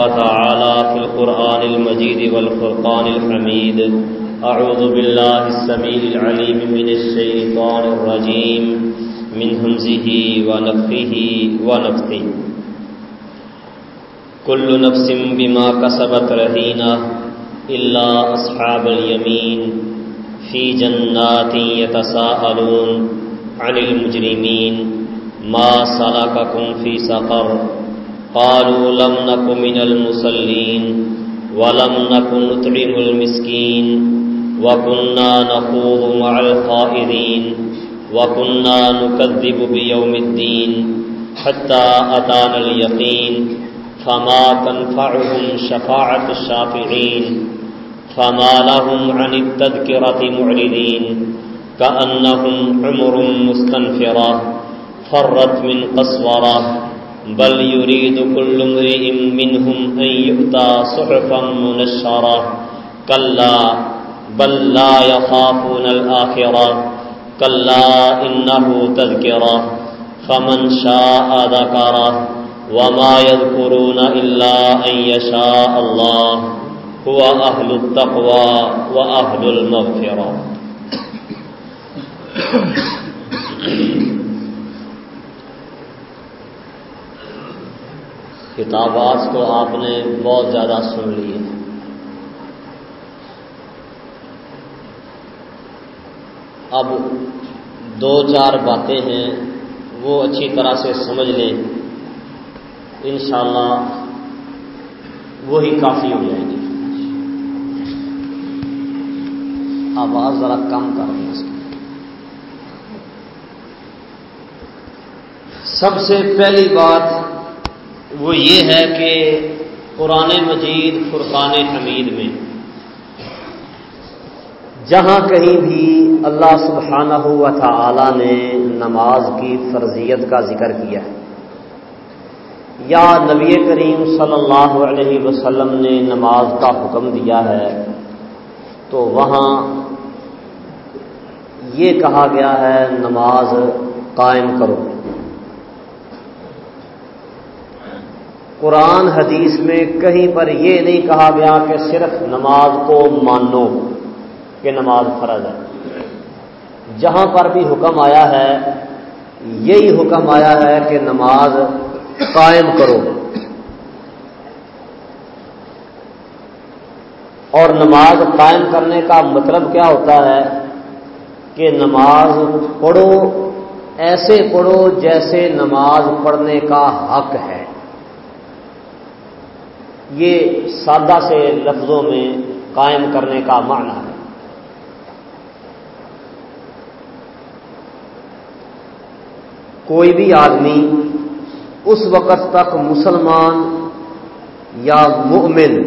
وتعالى في القرآن المجيد والفرقان الحميد. أعوذ بالله السميع العليم من الشيطان الرجيم. من همزه ونفخه ونفثه كل نفس بما كسبت رهينة إلا أصحاب اليمين في جنات يتساءلون عن المجرمين. ما سلككم في سقر قالوا لم نك من المصلين ولم نك نطعم المسكين وكنا نخوض مع الخائضين وكنا نكذب بيوم الدين حتى أتانا اليقين فما تنفعهم شفاعة الشافعين فما لهم عن التذكرة معرضين كأنهم عمر مستنفرة فرت من قصورة بل يريد كل امرئ منهم أن يؤتى صحفا منشرة. كلا، بل لا يخافون الآخرة. كلا، إنه تذكرة. فمن شاء ذكره. وما يذكرون إلا أن يشاء الله. هو أهل التقوى وأهل المغفرة. Thank you. کتابات تو آپ نے بہت زیادہ سن لی ہے۔ اب دو چار باتیں ہیں، وہ اچھی طرح سے سمجھ لیں۔ انشاءاللہ وہی کافی ہو جائے گی۔ آواز ذرا کم کر دیں اس کی۔ سب سے پہلی بات وہ یہ ہے کہ قرآن مجید فرقان حمید میں جہاں کہیں بھی اللہ سبحانہ ہوا تھا نے نماز کی فرضیت کا ذکر کیا ہے یا نبی کریم صلی اللہ علیہ وسلم نے نماز کا حکم دیا ہے، تو وہاں یہ کہا گیا ہے، نماز قائم کرو۔ قرآن حدیث میں کہیں پر یہ نہیں کہا گیا کہ صرف نماز کو مانو کہ نماز فرض ہے۔ جہاں پر بھی حکم آیا ہے، یہی حکم آیا ہے کہ نماز قائم کرو۔ اور نماز قائم کرنے کا مطلب کیا ہوتا ہے؟ کہ نماز پڑھو، ایسے پڑھو جیسے نماز پڑھنے کا حق ہے۔ یہ سادہ سے لفظوں میں قائم کرنے کا معنی ہے۔ کوئی بھی آدمی اس وقت تک مسلمان یا مؤمن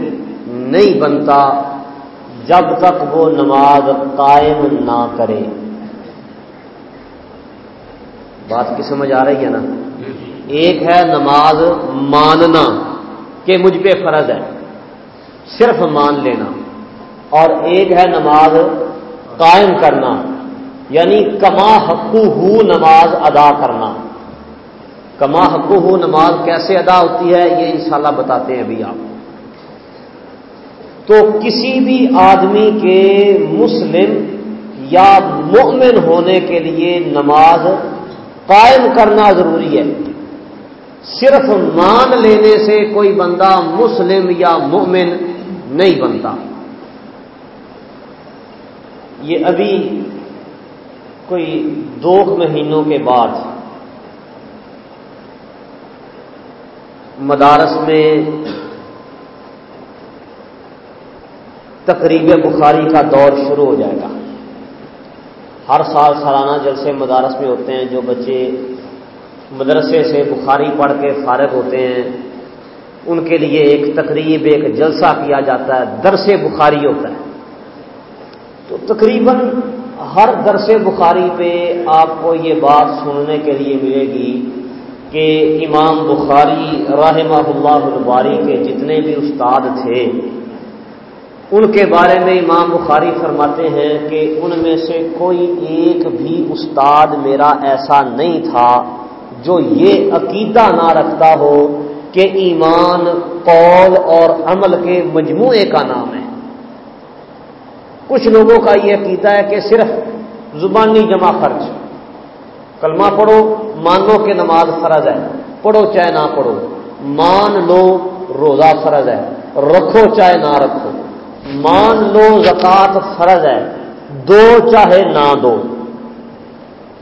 نہیں بنتا جب تک وہ نماز قائم نہ کرے۔ بات کی سمجھ آ رہی ہے نا؟ ایک ہے نماز ماننا۔ کہ مجھ پہ فرض ہے۔ صرف مان لینا اور ایک ہے نماز قائم کرنا یعنی کما حقو ہو نماز ادا کرنا۔ کما حقو ہو نماز کیسے ادا ہوتی ہے، یہ انشاءاللہ بتاتے ہیں ابھی آپ۔ تو کسی بھی آدمی کے مسلم یا مؤمن ہونے کے لیے نماز قائم کرنا ضروری ہے۔ صرف مان لینے سے کوئی بندہ مسلم یا مؤمن نہیں بنتا۔ یہ ابھی کوئی دو مہینوں کے بعد مدارس میں تقریب بخاری کا دور شروع ہو جائے گا۔ ہر سال سالانہ جلسے مدارس میں ہوتے ہیں جو بچے مدرسے سے بخاری پڑھ کے فارغ ہوتے ہیں۔ ان کے لیے ایک تقریب، ایک جلسہ کیا جاتا ہے، درس بخاری ہوتا ہے۔ تو تقریباً ہر درس بخاری پہ آپ کو یہ بات سننے کے لیے ملے گی کہ امام بخاری رحمہ اللہ الباری کے جتنے بھی استاد تھے، ان کے بارے میں امام بخاری فرماتے ہیں کہ ان میں سے کوئی ایک بھی استاد میرا ایسا نہیں تھا۔ جو یہ عقیدہ نہ رکھتا ہو کہ ایمان، قول اور عمل کے مجموعے کا نام ہے۔ کچھ لوگوں کا یہ عقیدہ ہے کہ صرف زبانی جمع خرچ کلمہ پڑھو، مانو کہ نماز فرض ہے۔ پڑھو چاہے نہ پڑھو، مان لو روزہ فرض ہے۔ رکھو چاہے نہ رکھو۔ مان لو زکات فرض ہے۔ دو چاہے نہ دو۔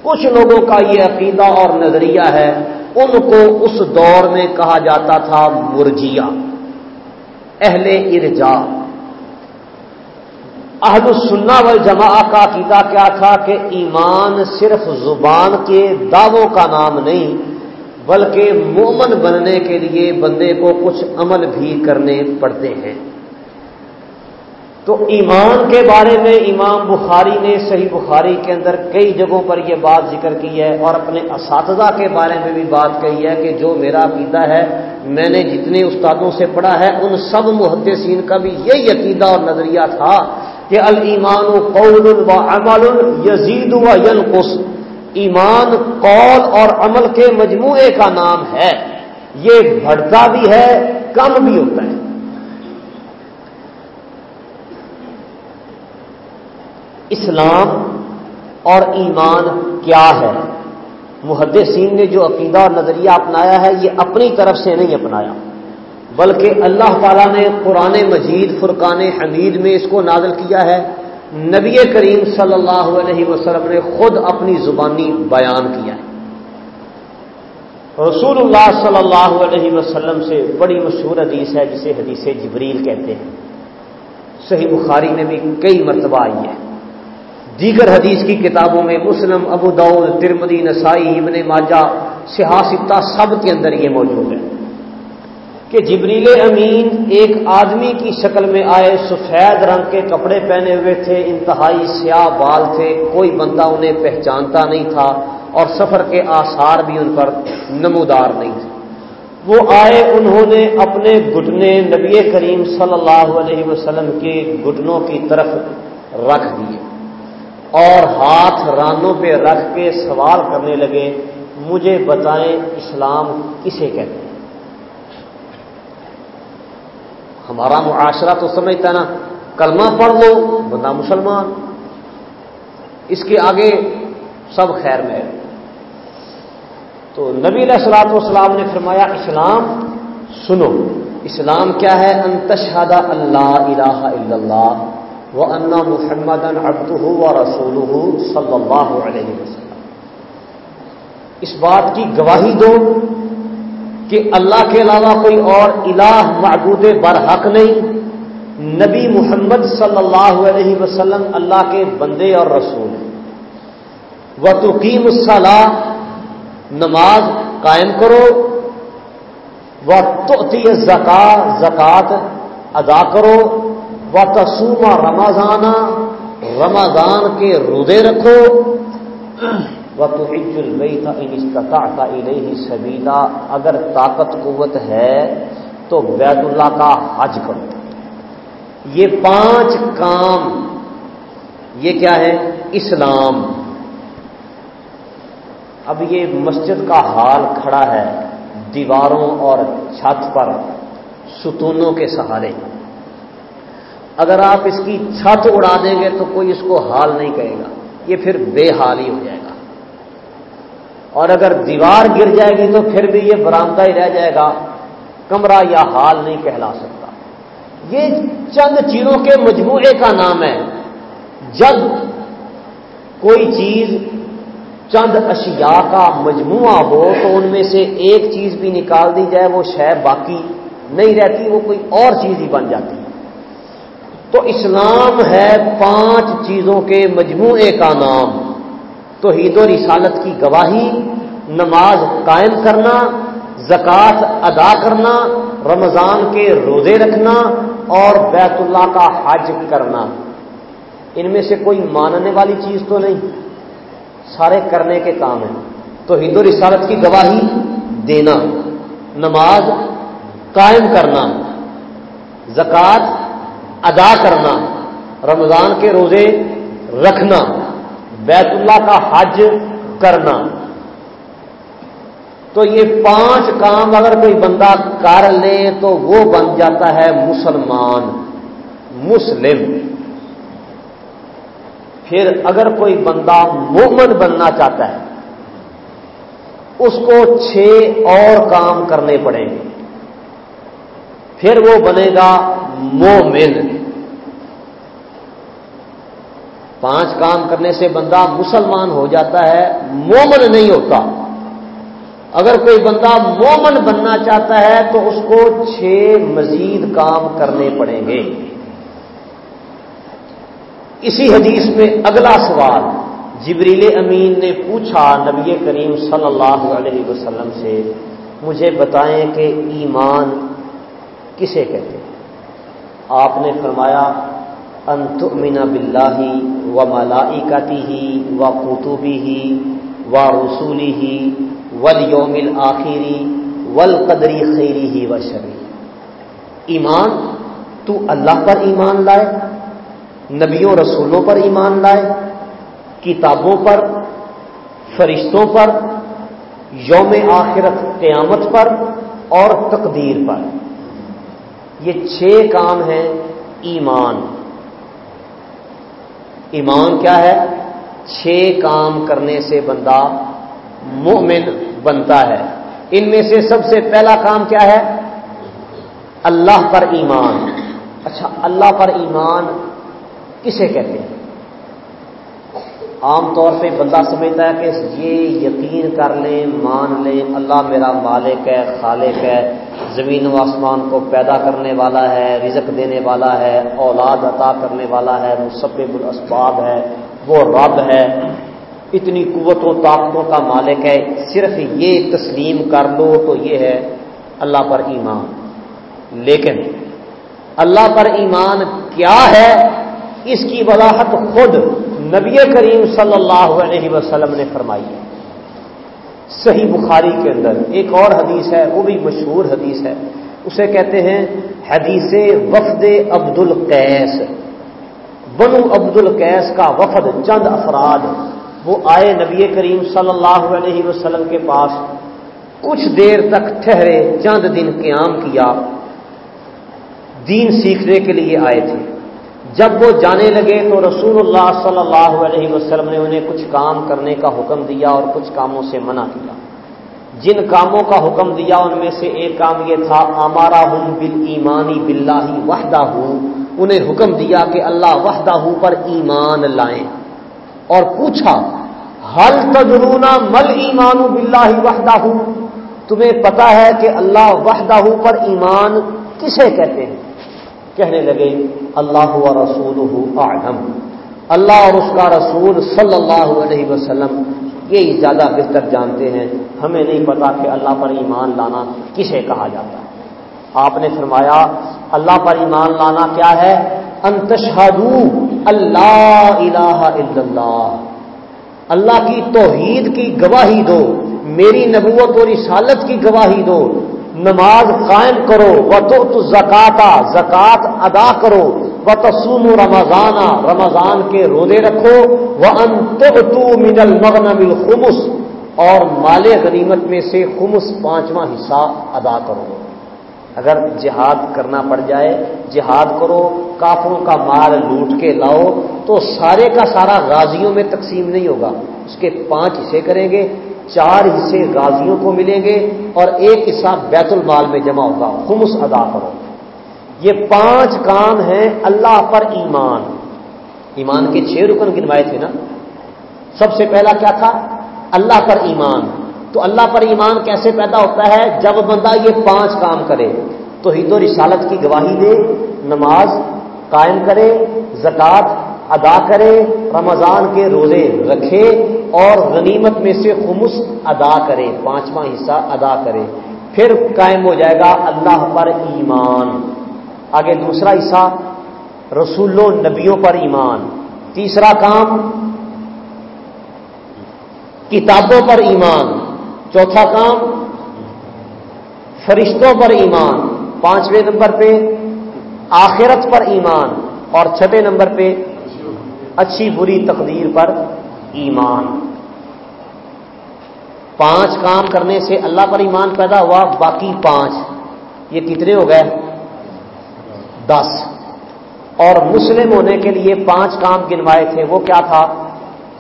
کچھ لوگوں کا یہ عقیدہ اور نظریہ ہے، ان کو اس دور میں کہا جاتا تھا مرجیا، اہل ارجا اہل السنہ والجماع کا عقیدہ کیا تھا کہ ایمان صرف زبان کے دعووں کا نام نہیں، بلکہ مومن بننے کے لیے بندے کو کچھ عمل بھی کرنے پڑتے ہیں۔ تو ایمان کے بارے میں امام بخاری نے صحیح بخاری کے اندر کئی جگہوں پر یہ بات ذکر کی ہے اور اپنے اساتذہ کے بارے میں بھی بات کہی ہے کہ جو میرا عقیدہ ہے، میں نے جتنے استادوں سے پڑھا ہے، ان سب محدثین کا بھی یہی عقیدہ اور نظریہ تھا کہ المان قول و عمل یزید و ینقص۔ ایمان قول اور عمل کے مجموعے کا نام ہے۔ یہ بڑھتا بھی ہے، کم بھی ہوتا ہے۔ اسلام اور ایمان کیا ہے؟ محدثین نے جو عقیدہ اور نظریہ اپنایا ہے، یہ اپنی طرف سے نہیں اپنایا۔ بلکہ اللہ تعالیٰ نے قرآن مجید، فرقان حمید میں اس کو نازل کیا ہے۔ نبی کریم صلی اللہ علیہ وسلم نے خود اپنی زبانی بیان کیا ہے۔ رسول اللہ صلی اللہ علیہ وسلم سے بڑی مشہور حدیث ہے، جسے حدیث جبریل کہتے ہیں۔ صحیح بخاری میں بھی کئی مرتبہ آئی ہے۔ دیگر حدیث کی کتابوں میں مسلم، ابو دعود ترمدی نسائی، ابن ماجہ سیاستہ سب کے اندر یہ موجود ہے کہ جبریل امین ایک آدمی کی شکل میں آئے، سفید رنگ کے کپڑے پہنے ہوئے تھے، انتہائی سیاہ بال تھے، کوئی بندہ انہیں پہچانتا نہیں تھا اور سفر کے آثار بھی ان پر نمودار نہیں تھے۔ وہ آئے، انہوں نے اپنے گھٹنے نبی کریم صلی اللہ علیہ وسلم کے گھٹنوں کی طرف رکھ دیے۔ اور ہاتھ رانوں پہ رکھ کے سوال کرنے لگے، مجھے بتائیں اسلام کسے کہتے ہیں؟ ہمارا معاشرہ تو سمجھتا نا، کلمہ پڑھ لو، بندہ مسلمان۔ اس کے آگے سب خیر میں تو نبی علیہ السلاط والسلام نے فرمایا، اسلام سنو، اسلام کیا ہے؟ انتشہدہ اللہ الہ الا اللہ۔ وہ انا محمد ابد و رسول صلی اللہ علیہ وسلم۔ اس بات کی گواہی دو کہ اللہ کے علاوہ کوئی اور الہ معبود برحق نہیں۔ نبی محمد صلی اللہ علیہ وسلم اللہ کے بندے اور رسول وہ تقیم الصلاح نماز قائم کرو۔ وہ تو زکات ادا کرو۔ و تسوما رمضانہ رمضان کے رودے رکھو۔ وہ تو عج البئی تھا ان استطاع سبیلا اگر طاقت، قوت ہے تو بیت اللہ کا حج کرو۔ یہ پانچ کام، یہ کیا ہے؟ اسلام۔ اب یہ مسجد کا حال کھڑا ہے، دیواروں اور چھت پر ستونوں کے سہارے۔ اگر آپ اس کی چھت اڑا دیں گے تو کوئی اس کو حال نہیں کہے گا، یہ پھر بے حال ہی ہو جائے گا۔ اور اگر دیوار گر جائے گی تو پھر بھی یہ برامدہ ہی رہ جائے گا۔ کمرہ یا حال نہیں کہلا سکتا۔ یہ چند چیزوں کے مجموعے کا نام ہے۔ جب کوئی چیز چند اشیاء کا مجموعہ ہو تو ان میں سے ایک چیز بھی نکال دی جائے، وہ شے باقی نہیں رہتی، وہ کوئی اور چیز ہی بن جاتی۔ تو اسلام ہے پانچ چیزوں کے مجموعے کا نام۔ توحید و رسالت کی گواہی، نماز قائم کرنا، زکوٰۃ ادا کرنا، رمضان کے روزے رکھنا اور بیت اللہ کا حج کرنا۔ ان میں سے کوئی ماننے والی چیز تو نہیں۔ سارے کرنے کے کام ہیں۔ تو ہند و رسالت کی گواہی، دینا۔ نماز قائم کرنا۔ زکوٰۃ ادا کرنا، رمضان کے روزے رکھنا، بیت اللہ کا حج کرنا۔ تو یہ پانچ کام اگر کوئی بندہ کر لے تو وہ بن جاتا ہے مسلمان، مسلم۔ پھر اگر کوئی بندہ مومن بننا چاہتا ہے، اس کو چھ اور کام کرنے پڑیں گے۔ پھر وہ بنے گا مومن۔ پانچ کام کرنے سے بندہ مسلمان ہو جاتا ہے، مومن نہیں ہوتا۔ اگر کوئی بندہ مومن بننا چاہتا ہے تو اس کو چھ مزید کام کرنے پڑیں گے۔ اسی حدیث میں اگلا سوال، جبریل امین نے پوچھا نبی کریم صلی اللہ علیہ وسلم سے، مجھے بتائیں کہ ایمان کسے کہتے ہیں؟ آپ نے فرمایا انتمین بلّہ و ملائکتی ہی و قطوبی ہی و رسولی ہی ول یوم آخری ول قدری خیری ہی و شری ایمان، تو اللہ پر ایمان لائے، نبیوں رسولوں پر ایمان لائے، کتابوں پر، فرشتوں پر، یوم آخرت قیامت پر اور تقدیر پر۔ یہ چھ کام ہیں ایمان۔ ایمان کیا ہے؟ چھ کام کرنے سے بندہ مومن بنتا ہے۔ ان میں سے سب سے پہلا کام کیا ہے؟ اللہ پر ایمان۔ اچھا اللہ پر ایمان کسے کہتے ہیں؟ عام طور پہ بندہ سمجھتا ہے کہ یہ یقین کر لیں، مان لیں، اللہ میرا مالک ہے، خالق ہے زمین و آسمان کو پیدا کرنے والا ہے، رزق دینے والا ہے، اولاد عطا کرنے والا ہے، مسبب الاسباب ہے، وہ رب ہے۔ اتنی قوت و طاقتوں کا مالک ہے، صرف یہ تسلیم کر لو تو یہ ہے اللہ پر ایمان۔ لیکن اللہ پر ایمان کیا ہے؟ اس کی وضاحت خود نبی کریم صلی اللہ علیہ وسلم نے فرمائی ہے۔ صحیح بخاری کے اندر ایک اور حدیث ہے، وہ بھی مشہور حدیث ہے۔ اسے کہتے ہیں حدیث وفد عبد القیس بنو عبد القیس کا وفد چند افراد، وہ آئے نبی کریم صلی اللہ علیہ وسلم کے پاس۔ کچھ دیر تک ٹھہرے، چند دن قیام کیا۔ دین سیکھنے کے لیے آئے تھے۔ جب وہ جانے لگے تو رسول اللہ صلی اللہ علیہ وسلم نے انہیں کچھ کام کرنے کا حکم دیا اور کچھ کاموں سے منع کیا۔ جن کاموں کا حکم دیا، ان میں سے ایک کام یہ تھا ہمارا ہوں بل ایمانی بلّہ وحدہ ہوں انہیں حکم دیا کہ اللہ وحدہ پر ایمان لائیں۔ اور پوچھا، ہل تجرونا مل ایمان بلّہ وحدہ؟ تمہیں پتا ہے کہ اللہ وحدہ پر ایمان کسے کہتے ہیں؟ کہنے لگے، اللہ و رسول اعلم. اللہ اور اس کا رسول صلی اللہ علیہ وسلم یہی زیادہ بہتر جانتے ہیں۔ ہمیں نہیں پتا کہ اللہ پر ایمان لانا کسے کہا جاتا ہے۔ آپ نے فرمایا، اللہ پر ایمان لانا کیا ہے؟ انتشہدو اللہ الہ الا اللہ۔ اللہ کی توحید کی گواہی دو، میری نبوت اور رسالت کی گواہی دو۔ نماز قائم کرو و تو زکاتا زکات ادا کرو و تسوم رمضانہ رمضان کے رودے رکھو وہ من المغنم الخمس، اور مال غنیمت میں سے خمس پانچواں حصہ ادا کرو۔ اگر جہاد کرنا پڑ جائے، جہاد کرو، کافروں کا مال لوٹ کے لاؤ، تو سارے کا سارا غازیوں میں تقسیم نہیں ہوگا۔ اس کے پانچ حصے کریں گے چار حصے غازیوں کو ملیں گے اور ایک حصہ بیت المال میں جمع ہوگا، خمس ادا کرو۔ یہ پانچ کام ہیں اللہ پر ایمان۔ ایمان کے چھ رکن گنوائے تھے نا؟ سب سے پہلا کیا تھا؟ اللہ پر ایمان۔ تو اللہ پر ایمان کیسے پیدا ہوتا ہے؟ جب بندہ یہ پانچ کام کرے تو ہند و رسالت کی گواہی دے، نماز قائم کرے، زکوٰۃ ادا کرے رمضان کے روزے رکھے اور غنیمت میں سے خمس ادا کرے پانچواں حصہ ادا کرے پھر قائم ہو جائے گا اللہ پر ایمان۔ آگے دوسرا حصہ، رسولوں، نبیوں پر ایمان۔ تیسرا کام، کتابوں پر ایمان۔ چوتھا کام، فرشتوں پر ایمان۔ پانچویں نمبر پہ، آخرت پر ایمان۔ اور چھٹے نمبر پہ اچھی بری تقدیر پر ایمان۔ پانچ کام کرنے سے اللہ پر ایمان پیدا ہوا، باقی پانچ۔ یہ کتنے ہو گئے؟ دس۔ اور مسلم ہونے کے لیے پانچ کام گنوائے تھے، وہ کیا تھا؟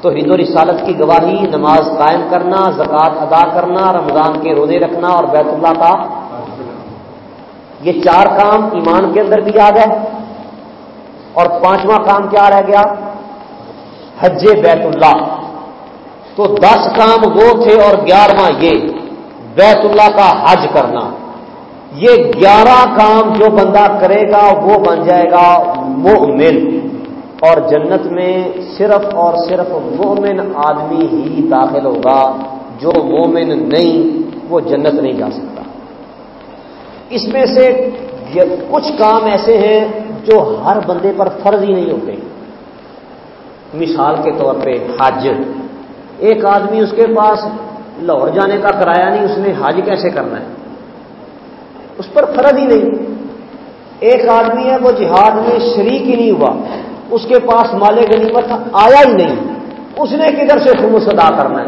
تو ہند و رسالت کی گواہی، نماز قائم کرنا، زکوٰۃ ادا کرنا، رمضان کے روزے رکھنا اور بیت اللہ کا۔ یہ چار کام ایمان کے اندر بھی آ گئے اور پانچواں کام کیا رہ گیا؟ حج بیت اللہ تو دس کام وہ تھے اور گیارہواں یہ بیت اللہ کا حج کرنا۔ یہ گیارہ کام جو بندہ کرے گا، وہ بن جائے گا مومن۔ اور جنت میں صرف اور صرف مومن آدمی ہی داخل ہوگا۔ جو مومن نہیں، وہ جنت نہیں جا سکتا۔ اس میں سے کچھ کام ایسے ہیں جو ہر بندے پر فرض ہی نہیں ہوتے۔ مثال کے طور پہ حج۔ ایک آدمی اس کے پاس لاہور جانے کا کرایہ نہیں، اس نے حج کیسے کرنا ہے؟ اس پر فرض ہی نہیں۔ ایک آدمی ہے، وہ جہاد میں شریک ہی نہیں ہوا۔ اس کے پاس مالے غنیمت آیا ہی نہیں۔ اس نے کدھر سے خمس ادا کرنا ہے؟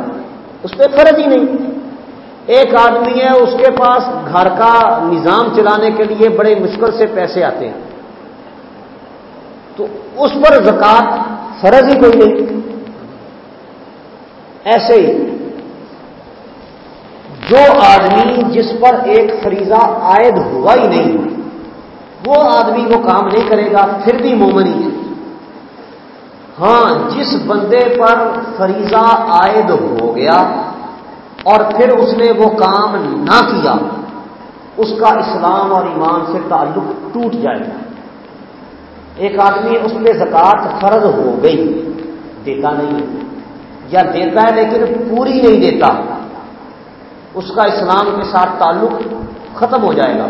اس پہ فرض ہی نہیں۔ ایک آدمی ہے، اس کے پاس گھر کا نظام چلانے کے لیے بڑے مشکل سے پیسے آتے ہیں۔ تو اس پر زکات فرض ہی کوئی نہیں۔ ایسے ہی جو آدمی جس پر ایک فریضہ عائد ہوا ہی نہیں، وہ آدمی وہ کام نہیں کرے گا، پھر بھی مومنی ہے۔ ہاں جس بندے پر فریضہ عائد ہو گیا اور پھر اس نے وہ کام نہ کیا، اس کا اسلام اور ایمان سے تعلق ٹوٹ جائے گا۔ ایک آدمی اس پہ زکات فرض ہو گئی، دیتا نہیں، یا دیتا ہے لیکن پوری نہیں دیتا، اس کا اسلام کے ساتھ تعلق ختم ہو جائے گا۔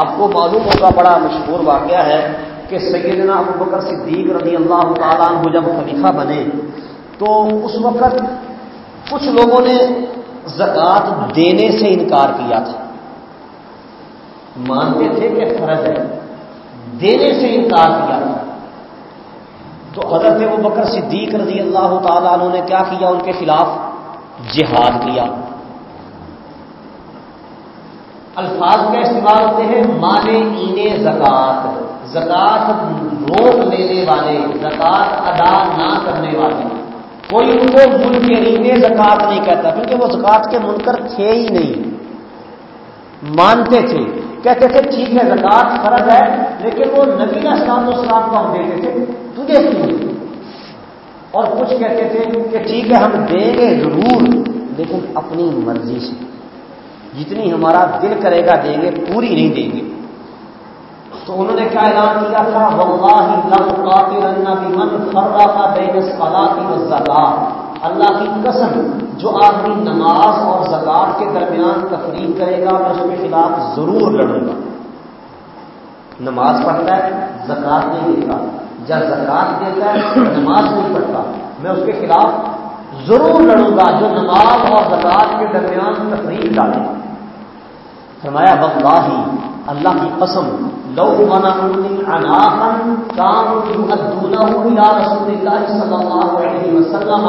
آپ کو معلوم ہوگا، بڑا مشہور واقعہ ہے کہ سیدنا ابو بکر صدیق رضی اللہ تعالیٰ عنہ جب خلیفہ بنے، تو اس وقت کچھ لوگوں نے زکوٰۃ دینے سے انکار کیا تھا۔ مانتے تھے کہ فرض ہے۔ دینے سے انکار کیا۔ تو حضرت ابو بکر صدیق رضی اللہ تعالیٰ عنہ نے کیا کیا؟ ان کے خلاف جہاد کیا۔ الفاظ کا استعمال ہوتے ہیں مانے اینے، زکات۔ زکات روک لینے والے، زکات ادا نہ کرنے والے۔ کوئی ان کو منکرین زکات نہیں کہتا، کیونکہ وہ زکات کے منکر تھے ہی نہیں۔ مانتے تھے، کہتے تھے، ٹھیک ہے، زکات فرض ہے لیکن وہ نبی اسلام اسلام کو ہم دیتے تھے تجھے کیوں اور کچھ کہتے تھے کہ ٹھیک ہے، ہم دیں گے ضرور، لیکن اپنی مرضی سے۔ جتنی ہمارا دل کرے گا، دیں گے، پوری نہیں دیں گے۔ تو انہوں نے کیا اعلان کیا تھا اللہ کی قسم، جو آدمی نماز اور زکات کے درمیان تفریح کرے گا میں اس کے خلاف ضرور لڑوں گا۔ نماز پڑھتا ہے، زکات نہیں دیتا۔ جب زکات دیتا ہے، نماز نہیں پڑھتا۔ میں اس کے خلاف ضرور لڑوں گا جو نماز اور زکات کے درمیان تفریح ڈالے۔ فرمایا بغلہ ہی اللہ کی قسم، لو منا کام رسول اللہ صلی اللہ علیہ وسلم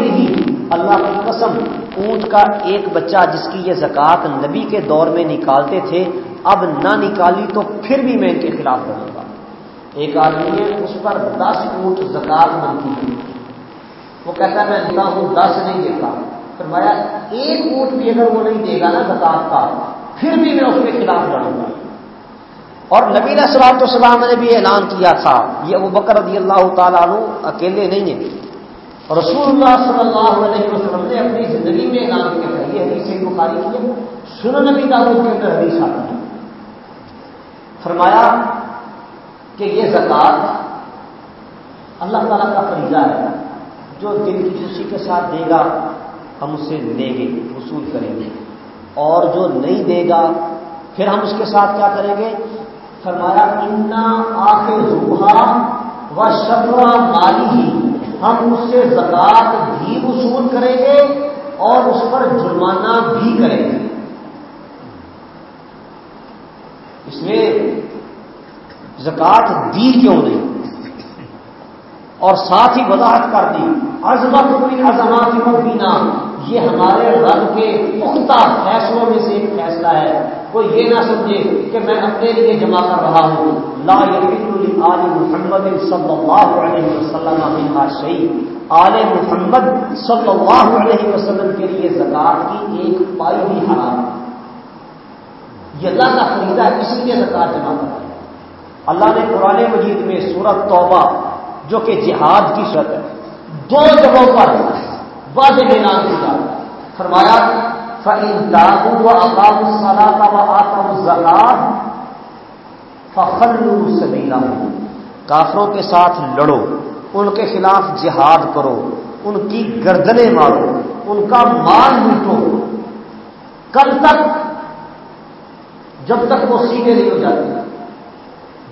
ہی اللہ کی قسم، اونٹ کا ایک بچہ جس کی یہ زکات نبی کے دور میں نکالتے تھے اب نہ نکالی تو پھر بھی میں ان کے خلاف کروں گا۔ ایک آدمی ہے اس پر دس اونٹ زکات بنتی ہے وہ کہتا ہے، میں دیتا ہوں دس نہیں دیتا۔ فرمایا، ایک اونٹ بھی اگر وہ نہیں دے گا نا زکات کا، پھر بھی میں اس کے خلاف لڑوں گا۔ اور نبی صلاحت السلام نے بھی اعلان کیا تھا، یہ ابو بکر رضی اللہ تعالیٰ عنہ اکیلے نہیں ہیں۔ رسول اللہ صلی اللہ علیہ وسلم نے اپنی زندگی میں اعلان کیا تھا، یہ حدیث بخاری کی سن نبی داود کے اندر حدیث آتی ہے۔ فرمایا کہ یہ زکات اللہ تعالیٰ کا فریضہ ہے۔ جو دل کی خوشی کے ساتھ دے گا، ہم اسے لیں گے، وصول کریں گے۔ اور جو نہیں دے گا، پھر ہم اس کے ساتھ کیا کریں گے؟ فرمایا، انا آخر روحا و شبرا مالی ہی ہم اس سے زکات بھی وصول کریں گے اور اس پر جرمانہ بھی کریں گے۔ اس میں زکات دی کیوں نہیں؟ اور ساتھ ہی وضاحت کر دی عظمت کوئی عظمات مبینہ یہ ہمارے رب کے پختہ فیصلوں میں سے ایک فیصلہ ہے۔ کوئی یہ نہ سمجھے کہ میں اپنے لیے جمع کر رہا ہوں۔ لا آل محمد صلی اللہ علیہ وسلم شہید آل محمد صلی اللہ علیہ وسلم کے لیے زکات کی ایک پائی بھی حرام۔ یہ اللہ کا خریدا ہے، اس لیے زکات جمع کر ہے اللہ نے قرآن مجید میں سورت توبہ، جو کہ جہاد کی شرط ہے، دو جگہوں پر واضح اعلان کیا فرمایا فعین و اقام الصلاح و آکم الزکات فخلو سبیلا کافروں کے ساتھ لڑو، ان کے خلاف جہاد کرو، ان کی گردنیں مارو، ان کا مال لوٹو۔ کل تک جب تک وہ سیدھے نہیں ہو جاتے۔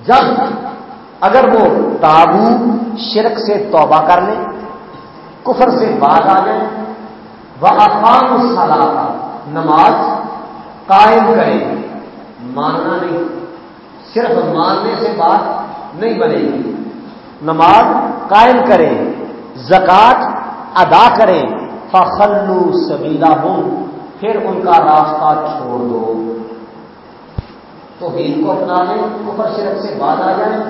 جب اگر وہ تابو، شرک سے توبہ کر لیں کفر سے بعد آ جائیں وہ افام الصلاح نماز قائم کریں ماننا نہیں۔ صرف ماننے سے بات نہیں بنے گی۔ نماز قائم کریں زکات ادا کریں فخلو سبیلا ہوں پھر ان کا راستہ چھوڑ دو۔ تو کو اپنا لیں کفر شرک سے بعد آ جائیں،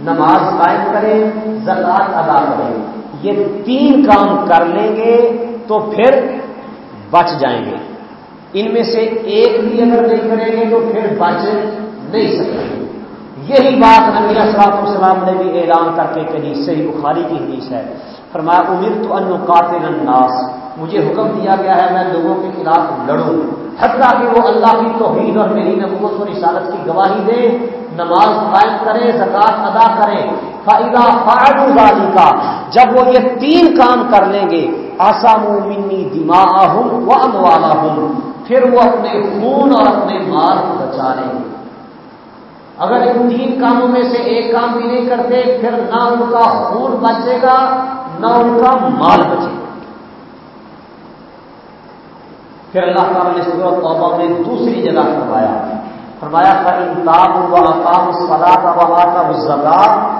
نماز قائم کریں زکات ادا کریں۔ یہ تین کام کر لیں گے تو پھر بچ جائیں گے۔ ان میں سے ایک بھی اگر نہیں کریں گے تو پھر بچ نہیں سکیں گے۔ یہی بات نبی السلام السلام نے بھی اعلان کر کے کہی، صحیح بخاری کی حدیث ہے۔ فرمایا امیر تو ان قاتل الناس. مجھے حکم دیا گیا ہے، میں لوگوں کے خلاف لڑوں۔ حتیٰ کہ وہ اللہ کی توحید اور میری نبوت اور رسالت کی گواہی دے، نماز قائم کرے زکات ادا کرے۔ فائدہ فائدہ والی کا جب وہ یہ تین کام کر لیں گے آسام منی دماغ ہوں وہ اموالا ہوں پھر وہ اپنے خون اور اپنے مال کو بچا لیں گے۔ اگر ان تین کاموں میں سے ایک کام بھی نہیں کرتے، پھر نہ ان کا خون بچے گا نہ ان کا مال بچے۔ پھر اللہ تعالیٰ نے سورت توبہ میں دوسری جگہ فرمایا۔ فرمایا تھا انتاب و اقام سدا کا وہاں کا زکات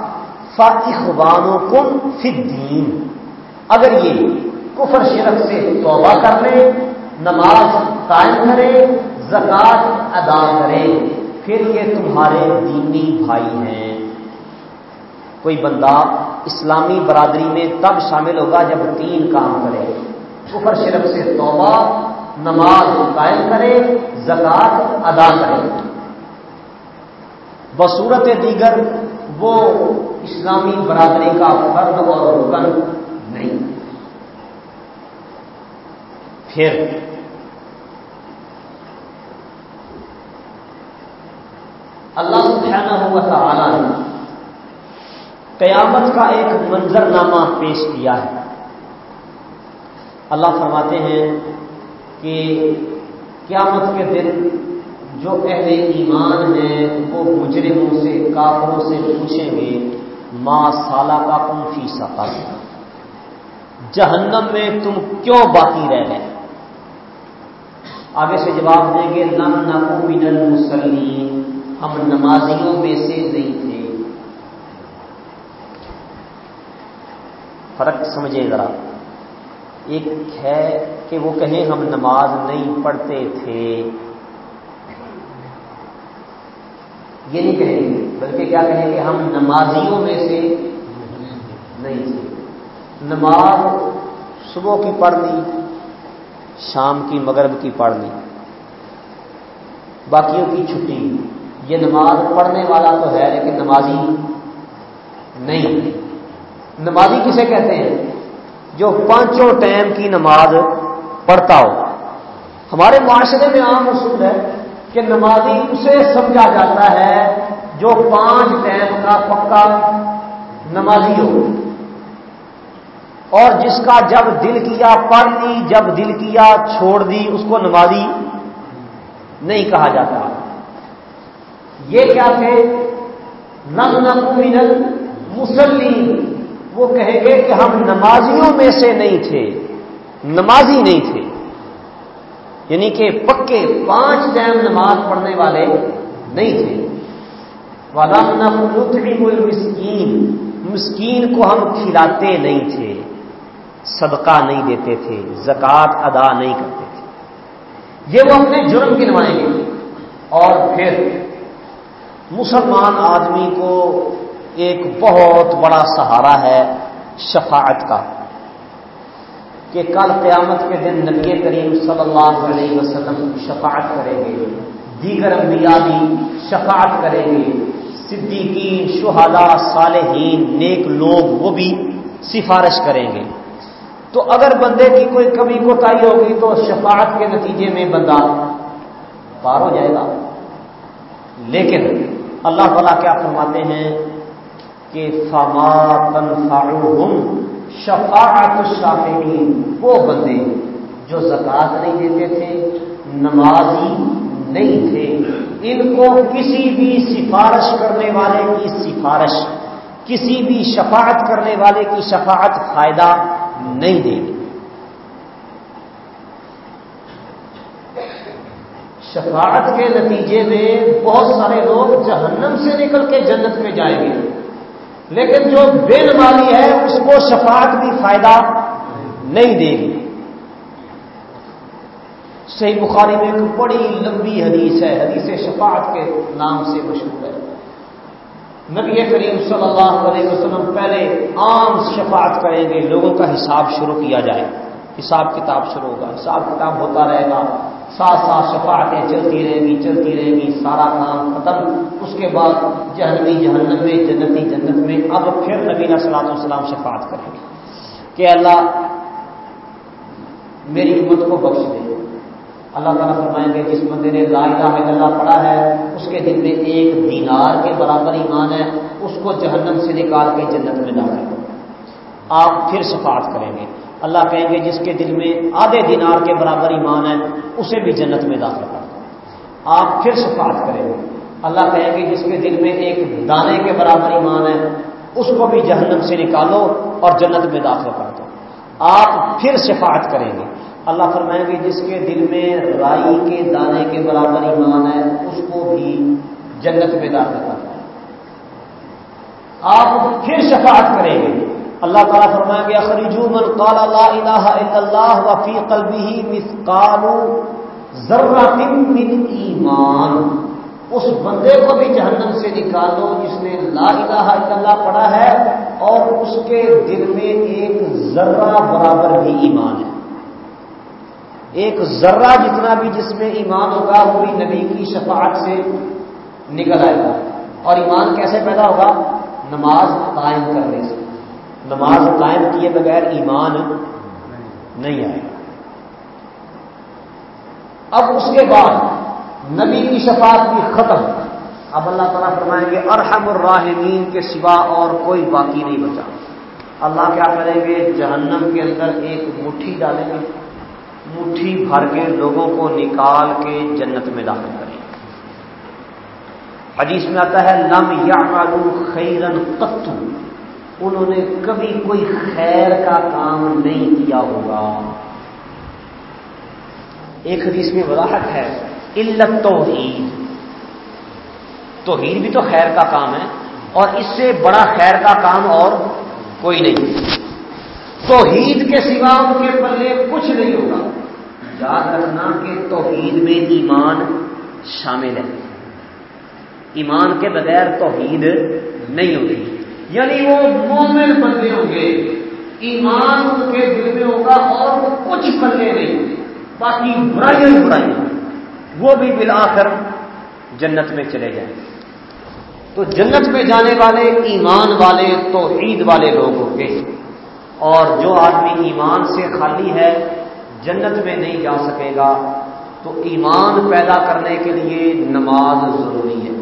فاخبانوں کن فدین اگر یہ کفر شرک سے توبہ کر لے، نماز قائم کرے زکات ادا کرے، پھر یہ تمہارے دینی بھائی ہیں۔ کوئی بندہ اسلامی برادری میں تب شامل ہوگا جب تین کام کرے۔ کفر شرف سے توبہ، نماز قائم کرے زکات ادا کرے۔ بصورت دیگر وہ اسلامی برادری کا فرد اور رکن نہیں۔ پھر اللہ سبحانہ ہوا تھا نے قیامت کا ایک منظر نامہ پیش کیا ہے۔ اللہ فرماتے ہیں کہ قیامت کے دن جو اہل ایمان ہیں، وہ مجرموں سے، کافروں سے پوچھیں گے ماں سالہ کا کم فی سفر جہنم میں تم کیوں باقی رہ گئے؟ آگے سے جواب دیں گے، لم نقو من المسلیم ہم نمازیوں میں سے نہیں۔ تھے فرق سمجھے ذرا۔ ایک ہے کہ وہ کہیں ہم نماز نہیں پڑھتے تھے۔ یہ نہیں کہیں گے بلکہ کیا کہیں گے ہم نمازیوں میں سے نہیں تھے۔ نماز صبح کی پڑھ لی، شام کی، مغرب کی پڑھ لی۔ باقیوں کی چھٹی۔ یہ نماز پڑھنے والا تو ہے، لیکن نمازی نہیں۔ نمازی کسے کہتے ہیں؟ جو پانچوں ٹائم کی نماز پڑھتا ہو۔ ہمارے معاشرے میں عام اصول ہے کہ نمازی اسے سمجھا جاتا ہے جو پانچ ٹائم کا پکا نمازی ہو۔ اور جس کا جب دل کیا پڑھ لی، جب دل کیا چھوڑ دی، اس کو نمازی نہیں کہا جاتا۔ یہ کیا تھے؟ نم نمل مسلم وہ کہیں گے کہ ہم نمازیوں میں سے نہیں تھے، نمازی نہیں تھے۔ یعنی کہ پکے پانچ ٹائم نماز پڑھنے والے نہیں تھے۔ مسکین مسکین کو ہم کھلاتے نہیں تھے، صدقہ نہیں دیتے تھے، زکوٰۃ ادا نہیں کرتے تھے۔ یہ وہ اپنے جرم گنوائیں گے اور پھر مسلمان آدمی کو ایک بہت بڑا سہارا ہے شفاعت کا کہ کل قیامت کے دن نبی کریم صلی اللہ علیہ وسلم شفاعت کریں گے، دیگر انبیاء بھی شفاعت کریں گے، صدیقین، شہداء، صالحین، نیک لوگ وہ بھی سفارش کریں گے۔ تو اگر بندے کی کوئی کمی کوتاہی ہوگی تو شفاعت کے نتیجے میں بندہ پار ہو جائے گا۔ لیکن اللہ تعالیٰ کیا فرماتے ہیں؟ کہ فما تنفعهم شفاعت الشافعین وہ بندے جو زکات نہیں دیتے تھے، نمازی نہیں تھے، ان کو کسی بھی سفارش کرنے والے کی سفارش، کسی بھی شفاعت کرنے والے کی شفاعت فائدہ نہیں دے گی شفاعت کے نتیجے میں بہت سارے لوگ جہنم سے نکل کے جنت میں جائیں گے۔ لیکن جو بے نمازی ہے، اس کو شفاعت بھی فائدہ نہیں دے گی۔ صحیح بخاری میں ایک بڑی لمبی حدیث ہے، حدیث شفاعت کے نام سے مشہور ہے۔ نبی کریم صلی اللہ علیہ وسلم پہلے عام شفاعت کریں گے، لوگوں کا حساب شروع کیا جائے۔ حساب کتاب شروع ہوگا۔ حساب کتاب ہوتا رہے گا۔ ساتھ ساتھ شفاعتیں چلتی رہیں گی، چلتی رہیں گی، سارا کام ختم۔ اس کے بعد جہنمی، جہنم میں، جنتی، جنت میں۔ اب پھر نبینا صلاح السلام شفاعت کریں گے۔ کہ اللہ میری امت کو بخش دے۔ اللہ تعالیٰ فرمائیں گے، جس بندے نے لا الہ الا اللہ پڑھا ہے، اس کے دل میں ایک دینار کے برابر ایمان ہے، اس کو جہنم سے نکال کے جنت میں داخل کرو آپ پھر شفاعت کریں گے۔ اللہ کہیں گے جس کے دل میں آدھے دینار کے برابر ایمان ہے، اسے بھی جنت میں داخل کر دو۔ آپ پھر شفاعت کریں گے۔ اللہ کہیں گے جس کے دل میں ایک دانے کے برابر ایمان ہے، اس کو بھی جہنم سے نکالو اور جنت میں داخل کر دو۔ آپ پھر شفاعت کریں گے۔ اللہ فرمائیں گے جس کے دل میں رائی کے دانے کے برابر ایمان ہے، اس کو بھی جنت میں داخل کر دیں آپ پھر شفاعت کریں گے۔ اللہ تعالیٰ فرمائیں گے، اخریجو من قال لا الہ الا اللہ وفی قلبه مثقال ذرہ من ایمان۔ اس بندے کو بھی جہنم سے نکالو جس نے لا الہ الا اللہ پڑھا ہے اور اس کے دل میں ایک ذرہ برابر بھی ایمان ہے۔ ایک ذرہ جتنا بھی جس میں ایمان ہوگا وہ بھی نبی کی شفاعت سے نکل آئے گا۔ اور ایمان کیسے پیدا ہوگا؟ نماز قائم کرنے سے۔ نماز قائم کیے بغیر ایمان نہیں آئے۔ اب اس کے بعد نبی کی شفاعت بھی ختم۔ اب اللہ تعالیٰ فرمائیں گے، ارحم الراحمین، کے سوا اور کوئی باقی نہیں بچا۔ اللہ کیا کریں گے؟ جہنم کے اندر ایک مٹھی ڈالیں گے۔ مٹھی بھر کے لوگوں کو نکال کے جنت میں داخل کریں۔ حدیث میں آتا ہے، لم یا خیرن قطو انہوں نے کبھی کوئی خیر کا کام نہیں کیا ہوگا۔ ایک حدیث میں وضاحت ہے علت توحید توحید بھی تو خیر کا کام ہے، اور اس سے بڑا خیر کا کام اور کوئی نہیں۔ توحید کے سوا ان کے پلے کچھ نہیں ہوگا۔ یاد رکھنا کہ توحید میں ایمان شامل ہے۔ ایمان کے بغیر توحید نہیں ہوگی یعنی وہ مومن بندے ہوں گے۔ ایمان ان کے دل میں ہوگا اور وہ کچھ پلے نہیں۔ باقی برائی برائی وہ بھی بلا کر جنت میں چلے جائیں۔ تو جنت میں جانے والے، ایمان والے، توحید والے لوگ ہوں گے۔ اور جو آدمی ایمان سے خالی ہے، جنت میں نہیں جا سکے گا۔ تو ایمان پیدا کرنے کے لیے نماز ضروری ہے۔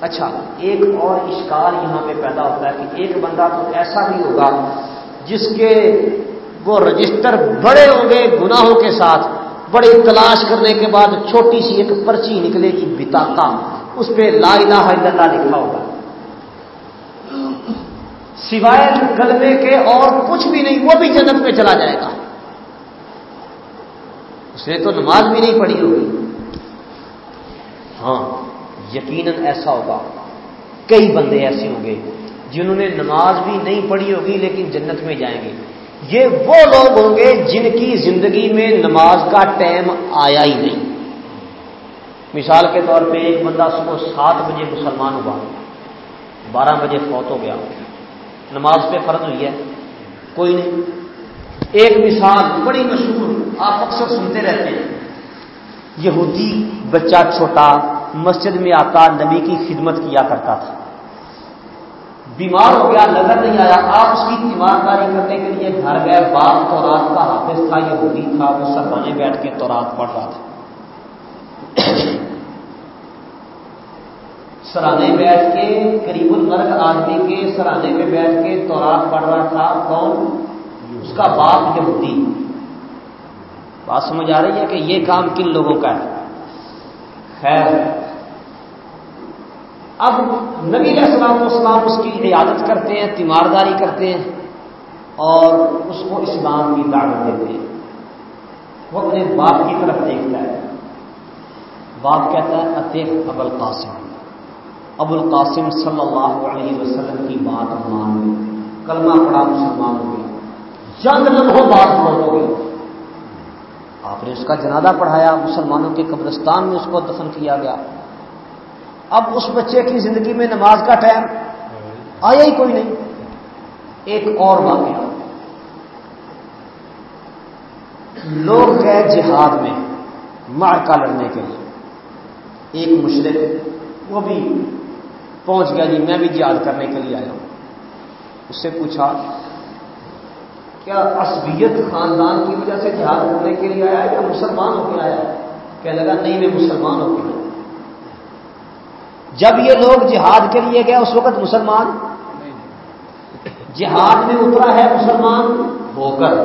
اچھا ایک اور اشکال یہاں پہ پیدا ہوتا ہے کہ ایک بندہ تو ایسا بھی ہوگا جس کے وہ رجسٹر بڑے ہوں گے گناہوں کے ساتھ، بڑی تلاش کرنے کے بعد چھوٹی سی ایک پرچی نکلے گی بتا اس پہ لا الہ الا اللہ لکھا ہوگا۔ سوائے کلمے کے اور کچھ بھی نہیں، وہ بھی جنت میں چلا جائے گا۔ اس نے تو نماز بھی نہیں پڑھی ہوگی۔ ہاں۔ یقیناً ایسا ہوگا۔ کئی بندے ایسے ہوں گے جنہوں نے نماز بھی نہیں پڑھی ہوگی لیکن جنت میں جائیں گے۔ یہ وہ لوگ ہوں گے جن کی زندگی میں نماز کا ٹائم آیا ہی نہیں۔ مثال کے طور پہ ایک بندہ صبح سات بجے مسلمان ہوا، بارہ بجے فوت ہو گیا۔ نماز پہ فرض ہوئی ہے، کوئی نہیں۔ ایک مثال بڑی مشہور، آپ اکثر سنتے رہتے ہیں۔ یہودی بچہ چھوٹا مسجد میں آتا، نبی کی خدمت کیا کرتا تھا۔ بیمار ہو گیا، نظر نہیں آیا۔ آپ اس کی تیمارداری کرنے کے لیے گھر گئے باپ تو رات کا حافظ تھا، یہودی تھا، وہ سرانے بیٹھ کے تو رات پڑھ رہا تھا۔ سرانے بیٹھ کے قریب المرگ آدمی کے سرانے پہ بیٹھ کے تو رات پڑھ رہا تھا۔ کون؟ اس کا باپ یہودی۔ بات سمجھ آ رہی ہے کہ یہ کام کن لوگوں کا ہے؟ خیر۔ اب نبی علیہ السلام اسلام اس کی عیادت کرتے ہیں، تیمارداری کرتے ہیں اور اس کو اسلام کی دعوت دیتے ہیں۔ وہ اپنے باپ کی طرف دیکھتا ہے۔ باپ کہتا ہے عطیف ابو القاسم ابو القاسم صلی اللہ علیہ وسلم کی بات مان کلمہ پڑا مسلمان ہو گیا چند لمحوں بات بہت ہو گئی آپ نے اس کا جنازہ پڑھایا، مسلمانوں کے قبرستان میں اس کو دفن کیا گیا۔ اب اس بچے کی زندگی میں نماز کا ٹائم آیا ہی کوئی نہیں۔ ایک اور واقعہ۔ لوگ گئے جہاد میں مارکا لڑنے کے لیے۔ ایک مشرق، وہ بھی پہنچ گیا جی میں بھی جہاد کرنے کے لیے آیا ہوں۔ اس سے پوچھا کیا عصبیت خاندان کی وجہ سے جہاد کرنے کے لیے آیا یا مسلمان ہو کے آیا کہ لگا، نہیں، میں مسلمان ہو کے آیا جب یہ لوگ جہاد کے لیے گئے اس وقت مسلمان؟ جہاد میں اترا ہے مسلمان؟ ہو کر۔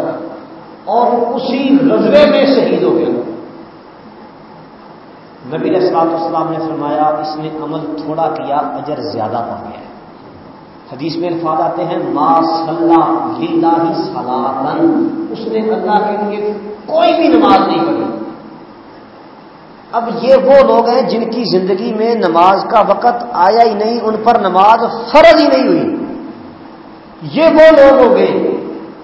اور اسی غزبے میں شہید ہو گیا۔ نبی اسلام اسلام نے فرمایا، اس نے عمل تھوڑا کیا، اجر زیادہ پڑ گیا حدیث میں الفاظ آتے ہیں، ما صلاح سلاتن اس نے اللہ کے لیے کوئی بھی نماز نہیں پڑھی۔ اب یہ وہ لوگ ہیں جن کی زندگی میں نماز کا وقت آیا ہی نہیں، ان پر نماز فرض ہی نہیں ہوئی۔ یہ وہ لوگ ہو گئے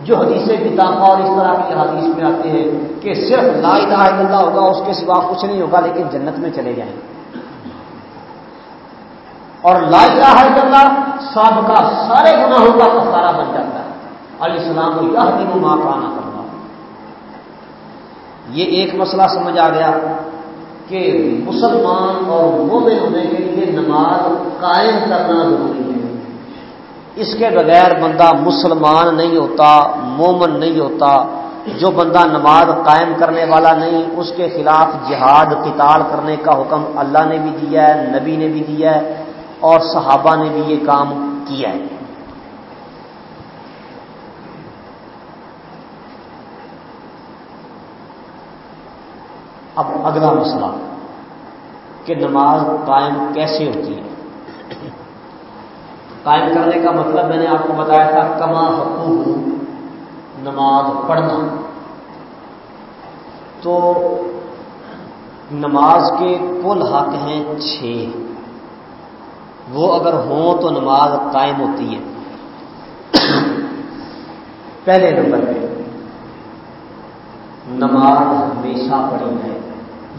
جو حدیث کتاب اور اس طرح کی حدیث میں آتے ہیں کہ صرف لا الہ الا اللہ ہوگا، اس کے سوا کچھ نہیں ہوگا، لیکن جنت میں چلے جائیں۔ اور لا الہ الا اللہ سابقہ سارے گناہوں کا کفارہ بن جاتا ہے۔ علیہ السلام کو یہ دن ماں پانا کرنا۔ یہ ایک مسئلہ سمجھ آ گیا کہ مسلمان اور مومن ہونے کے لیے نماز قائم کرنا ضروری ہے۔ اس کے بغیر بندہ مسلمان نہیں ہوتا، مومن نہیں ہوتا، جو بندہ نماز قائم کرنے والا نہیں، اس کے خلاف جہاد قتال کرنے کا حکم اللہ نے بھی دیا ہے، نبی نے بھی دیا ہے۔ اور صحابہ نے بھی یہ کام کیا ہے۔ اب اگلا مسئلہ کہ نماز قائم کیسے ہوتی ہے۔ قائم کرنے کا مطلب میں نے آپ کو بتایا تھا، کما حقوق، نماز پڑھنا۔ تو نماز کے کل حق ہیں چھ۔ وہ اگر ہوں تو نماز قائم ہوتی ہے۔ پہلے نمبر پہ۔ نماز ہمیشہ پڑھی ہے۔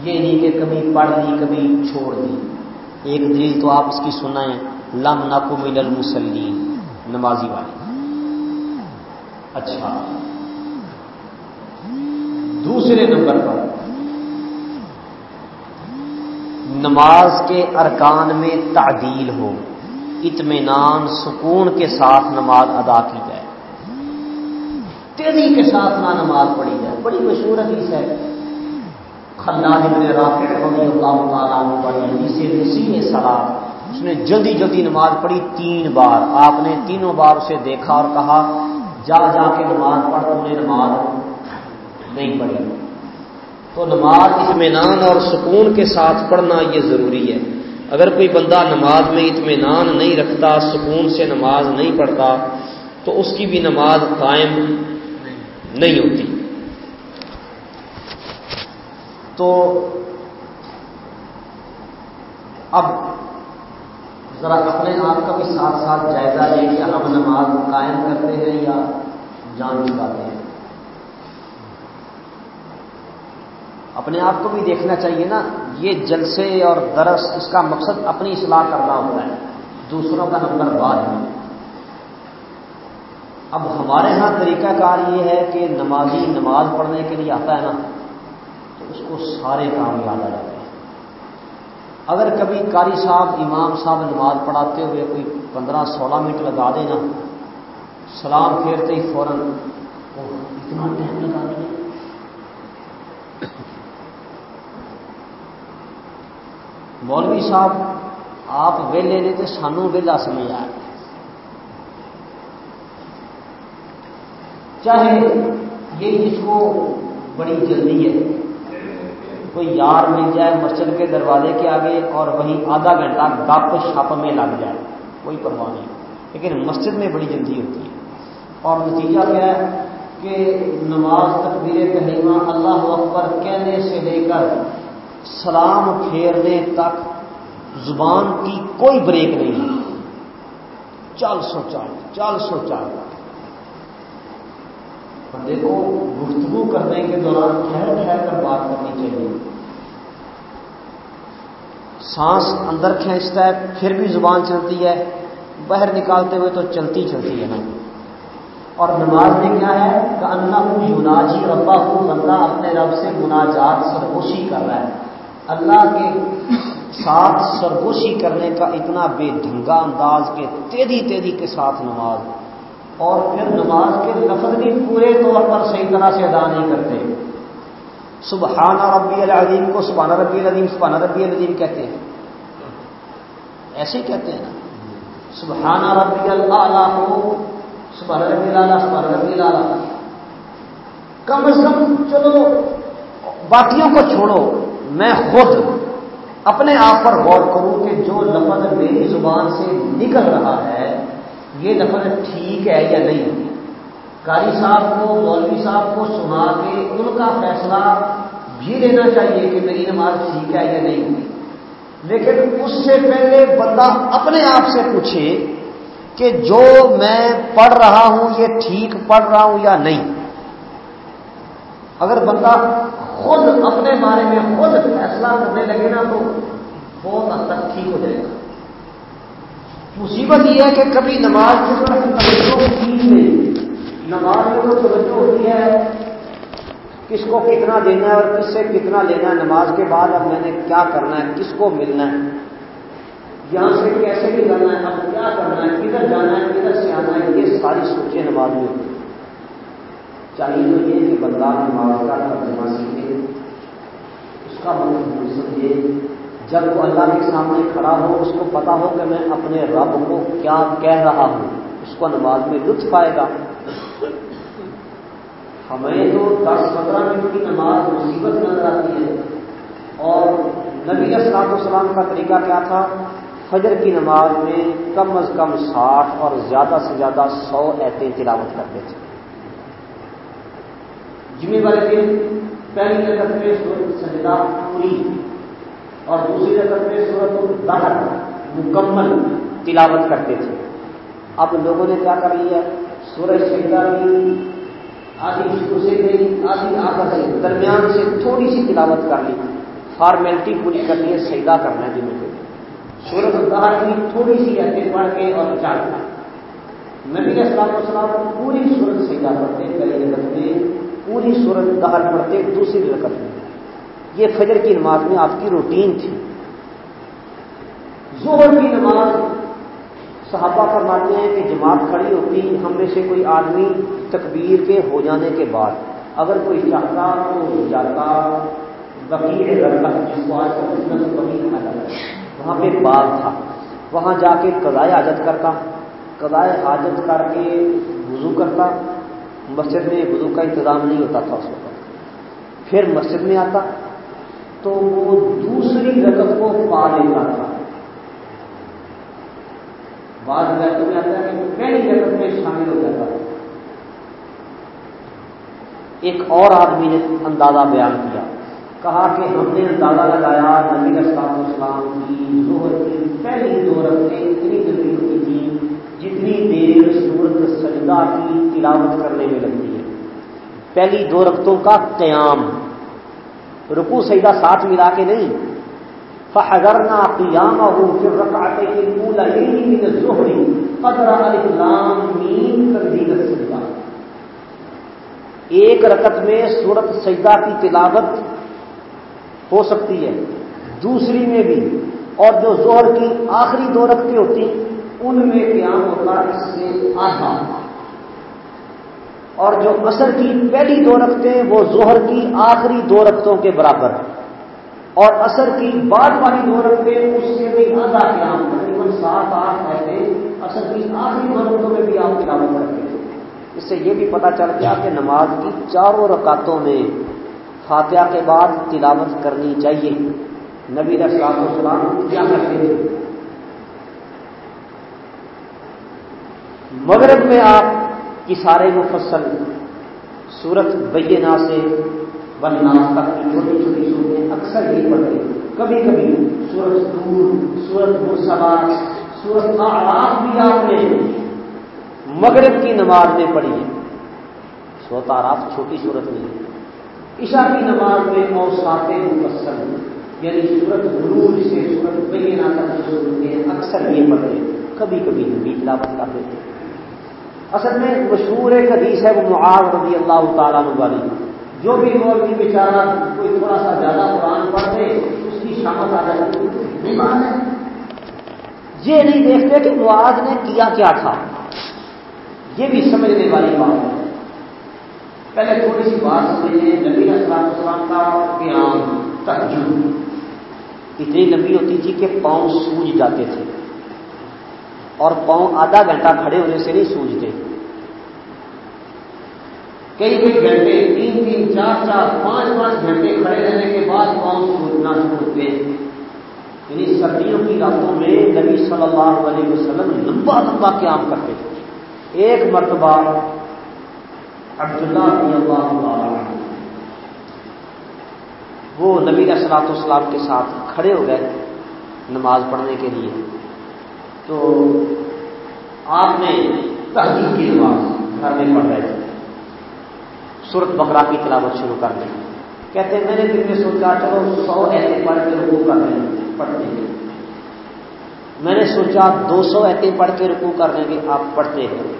یہ نہیں کہ کبھی پڑھ لی، کبھی چھوڑ دی۔ ایک دلیل تو آپ اس کی سنائیں۔ لم نقو مل المسلیم نمازی والی اچھا۔ دوسرے نمبر پر۔ نماز کے ارکان میں تعدیل ہو، اطمینان، سکون کے ساتھ نماز ادا کی جائے۔ تیزی کے ساتھ نہ نماز پڑھی جائے۔ بڑی مشہور حدیث ہے۔ خلاد ابن رافع رضی اللہ تعالیٰ عنہ پڑھی حدیث نسی سلاد اس نے جلدی جلدی نماز پڑھی تین بار۔ آپ نے تینوں بار اسے دیکھا اور کہا، جا جا کے نماز پڑھ، تو نے نماز نہیں پڑھی۔ تو نماز اطمینان اور سکون کے ساتھ پڑھنا یہ ضروری ہے۔ اگر کوئی بندہ نماز میں اطمینان نہیں رکھتا، سکون سے نماز نہیں پڑھتا، تو اس کی بھی نماز قائم نہیں ہوتی۔ تو اب ذرا اپنے آپ کا بھی ساتھ ساتھ جائزہ لیں کہ ہم نماز قائم کرتے ہیں یا جان چکاتے ہیں۔ اپنے آپ کو بھی دیکھنا چاہیے نا، یہ جلسے اور درس، اس کا مقصد اپنی اصلاح کرنا ہوتا ہے۔ دوسروں کا نمبر بعد اب ہمارے ہاں طریقہ کار یہ ہے کہ نمازی نماز پڑھنے کے لیے آتا ہے نا، تو اس کو سارے کام یاد آ جاتے ہیں۔ اگر کبھی کاری صاحب، امام صاحب نماز پڑھاتے ہوئے کوئی پندرہ سولہ منٹ لگا دے نا، سلام پھیرتے ہی فوراً اتنا ٹائم لگا دیں مولوی صاحب، آپ ویلے نے تو سانو ویلا سمجھ چاہے یہ جس کو بڑی جلدی ہے۔ کوئی یار مل جائے مسجد کے دروازے کے آگے اور وہیں آدھا گھنٹہ گپ شپ میں لگ جائے، کوئی پرواہ نہیں۔ لیکن مسجد میں بڑی جلدی ہوتی ہے۔ اور نتیجہ کیا ہے کہ نماز تقبیر تحریمہ اللہ اکبر کہنے سے لے کر سلام پھیرنے تک زبان کی کوئی بریک نہیں چال سو چال چال سو چال بندے کو گفتگو کرنے کے دوران ٹھہر ٹھہر کر بات کرنی چاہیے۔ سانس اندر کھینچتا ہے، پھر بھی زبان چلتی ہے۔ باہر نکالتے ہوئے تو چلتی چلتی ہے۔ نا اور نماز میں کیا ہے؟ کہ اللہ کو یوناجی ربا کو بندہ اپنے رب سے مناجات، سرگوشی کر رہا ہے۔ اللہ کے ساتھ سرگوشی کرنے کا اتنا بے ڈھنگا انداز کے تیزی تیزی کے ساتھ نماز اور پھر نماز کے لفظ بھی پورے طور پر صحیح طرح سے ادا نہیں کرتے۔ سبحانہ ربی العظیم کو سبحانہ ربی العظیم سبحانہ ربی العظیم کہتے ہیں۔ ایسے ہی کہتے ہیں نا۔ سبحانہ ربی اللہ کو سبحانہ ربی اللہ سبحانہ ربی اللہ کم از کم چلو، باقیوں کو چھوڑو۔ میں خود اپنے آپ پر غور کروں کہ جو لفظ میری زبان سے نکل رہا ہے، یہ لفظ ٹھیک ہے یا نہیں؟ قاری صاحب کو، مولوی صاحب کو سنا کے ان کا فیصلہ بھی لینا چاہیے کہ میری نماز ٹھیک ہے یا نہیں۔ لیکن اس سے پہلے بندہ اپنے آپ سے پوچھے کہ جو میں پڑھ رہا ہوں، یہ ٹھیک پڑھ رہا ہوں یا نہیں؟ اگر بندہ خود اپنے بارے میں خود فیصلہ کرنے لگے نا تو بہت حد تک ٹھیک ہو جائے گا۔ مصیبت یہ ہے کہ کبھی نماز کی طرف توجہ کی نہیں۔ نماز میں تو توجہ ہوتی ہے، کس کو کتنا دینا ہے اور کس سے کتنا لینا ہے، نماز کے بعد اب میں نے کیا کرنا ہے، کس کو ملنا ہے؟ یہاں سے کیسے بھی ہے، اب کیا کرنا ہے، کدھر جانا ہے، کدھر سے آنا ہے، یہ ساری سوچیں نماز میں۔ ہوتی چاہیے تو یہ کہ بندہ نماز کا ترجمہ سیکھے اس کا مطلب سمجھے جب وہ اللہ کے سامنے کھڑا ہو، اس کو پتا ہو کہ میں اپنے رب کو کیا کہہ رہا ہوں۔ اس کو نماز میں لطف آئے گا۔ ہمیں تو دس پندرہ منٹ کی نماز مصیبت نظر آتی ہے۔ اور نبی اسلام السلام کا طریقہ کیا تھا؟ فجر کی نماز میں کم از کم ساٹھ اور زیادہ سے زیادہ سو ایتیں تلاوت کرتے تھے۔ جمعے والے دن پہلی جگہ میں سجدہ پوری اور دوسری جگہ میں صورت الدہر مکمل تلاوت کرتے تھے۔ اب لوگوں نے کیا کر لیا؟ سورج سجدہ بھی آدھی شروع سے گئی، آدھی آخر سے درمیان سے تھوڑی سی تلاوت کر لی۔ فارمیلٹی پوری کرنی ہے سیدا کرنا ہے جمعے کو۔ سورت الدہر کی تھوڑی سی ایسے پڑھ کے اور چار نبی السلام السلام پوری سورت سیدا پڑھتے پہلے جگہ میں۔ پوری سورت دہر پڑھتے دوسری رقط میں یہ فجر کی نماز میں آپ کی روٹین تھی۔ زہر کی نماز صحابہ فرماتے ہیں کہ جماعت کھڑی ہوتی، ہم میں سے کوئی آدمی تکبیر کے ہو جانے کے بعد، اگر کوئی چاہتا تو جاتا۔ بکیر لڑکا جس کو آج کل وہاں پہ باغ تھا۔ وہاں جا کے قضائے حاجت کرتا۔ قضائے حاجت کر کے وضو کرتا۔ مسجد میں وضو کا انتظام نہیں ہوتا تھا اس وقت۔ پھر مسجد میں آتا تو وہ دوسری رقم کو پا لیتا تھا بعض میں آتا ہے کہ پہلی رقم میں شامل ہو جاتا۔ تھا ایک اور آدمی نے اندازہ بیان کیا۔ کہا کہ ہم نے اندازہ لگایا نبی اسلام اسلام کی زہر کی پہلی دو رقمیں اتنی جلدی ہوتی جتنی دیر سورت سجدہ کی تلاوت کرنے میں لگتی ہے۔ پہلی دو رقطوں کا قیام۔ رکو سجدہ ساتھ ملا کے نہیں۔ فحضرنا قیام پھر رکعتے کی پولا زہری قدر الاسلام مین تنظیم سجدہ۔ ایک رکت میں صورت سجدہ کی تلاوت ہو سکتی ہے۔ دوسری میں بھی۔ اور جو زہر کی آخری دو رکھتی ہوتی ان میں قیام ہوتا اس سے آدھا اور جو اثر کی پہلی دو رکھتے وہ زہر کی آخری دو رختوں کے برابر۔ اور اثر کی بعد والی دو رکھتے اس سے بھی آدھا قیام تقریباً سات آٹھ ایسے اثر کی آخری دو رقطوں میں بھی آپ تلاوت کرتے ہیں۔ اس سے یہ بھی پتا چل گیا کہ نماز کی چاروں رکعتوں میں فاتحہ کے بعد تلاوت کرنی چاہیے۔ نبی رسلام السلام کیا کرتے تھے؟ مغرب میں آپ کی سارے مفصل سورت بینا سے بنناس تک کی چھوٹی چھوٹی صورتیں اکثر یہ پڑھتے کبھی کبھی سورت دور سورت مرسبات سورت آراف بھی آپ نے مغرب کی نماز میں پڑھی ہے سورت آراف چھوٹی صورت نہیں ہے۔ عشاء کی نماز میں اوسات مفصل یعنی سورت غروج سے سورت بینا تک کی صورتیں اکثر یہ پڑھتے کبھی کبھی بھی تلاوت کر دیتے اصل میں مشہور ایک حدیث ہے وہ معاذ رضی اللہ تعالیٰ والی۔ جو بھی مولوی بیچارہ کوئی تھوڑا سا زیادہ قرآن پڑھ دے اس کی شامت آ جاتی۔ ہے۔ یہ نہیں دیکھتے کہ معاذ نے کیا کیا تھا۔ یہ بھی سمجھنے والی بات ہے۔ پہلے تھوڑی سی بات سمجھیں نبی اسلام اسلام کا قیام تجرب اتنی لمبی ہوتی تھی کہ پاؤں سوج جاتے تھے۔ اور پاؤں آدھا گھنٹہ کھڑے ہونے سے نہیں سوجتے۔ کئی کئی گھنٹے، تین تین، چار چار، پانچ پانچ گھنٹے کھڑے رہنے کے بعد پاؤں سوجنا شروع ہوتے یعنی سردیوں کی راتوں میں نبی صلی اللہ علیہ وسلم لمبا لمبا قیام کرتے تھے۔ ایک مرتبہ عبداللہ رضی اللہ وہ نبی اسلاط اسلام کے ساتھ کھڑے ہو گئے نماز پڑھنے کے لیے۔ تو آپ نے تحجد کی نماز گھر میں پڑھ رہے تھے۔ سورت بکرا کی تلاوت شروع کر دیں کہتے ہیں، میں نے دل میں سوچا، چلو سو ایسے پڑھ کے رکو کر لیں پڑھتے ہیں میں نے سوچا، دو سو ایسے پڑھ کے رکو کر لیں گے، آپ پڑھتے ہیں۔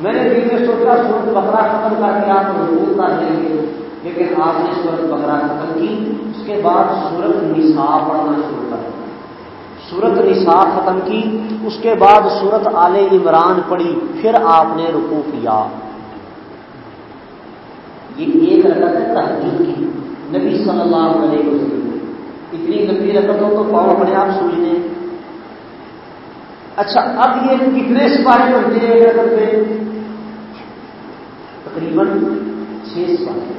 میں نے دل میں سوچا، سورت بکرا ختم کر کے آپ رکو کر لیں گے۔ لیکن آپ نے سورت بکرا ختم کی، اس کے بعد سورت نصاب پڑھنا شروع کر دیا سورت نساء ختم کی، اس کے بعد سورت آل عمران پڑھی، پھر آپ نے رکو کیا۔ یہ ایک رقط ہے تحجد کی۔ نبی صلی اللہ علیہ وسلم۔ اتنی لمبی رقط ہو تو پاؤں اپنے آپ سوچ لیں اچھا اب یہ کتنے سپاہی بنتے ہیں ایک رقط میں؟ تقریباً چھ سپاہی۔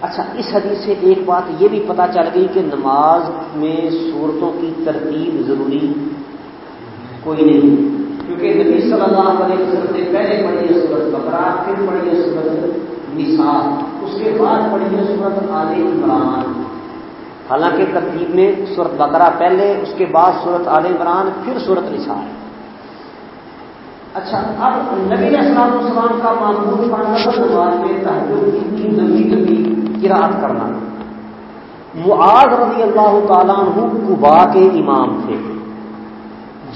اچھا اس حدیث سے ایک بات یہ بھی پتا چل گئی کہ نماز میں صورتوں کی ترتیب ضروری کوئی نہیں۔ کیونکہ نبی صلی اللہ علیہ وسلم نے پہلے پڑھی ہے صورت بکرا پھر پڑھی ہے صورت نثاب اس کے بعد پڑھی ہے صورت عال عمران۔ حالانکہ ترتیب میں صورت بکرا پہلے، اس کے بعد صورت عال عمران، پھر صورت نثاب اچھا اب نبی اسلام السلام کا معمول نماز میں تحجد کی نبی نبی قرآت کرنا۔ معاذ رضی اللہ تعالیٰ عنہ کبا کے امام تھے۔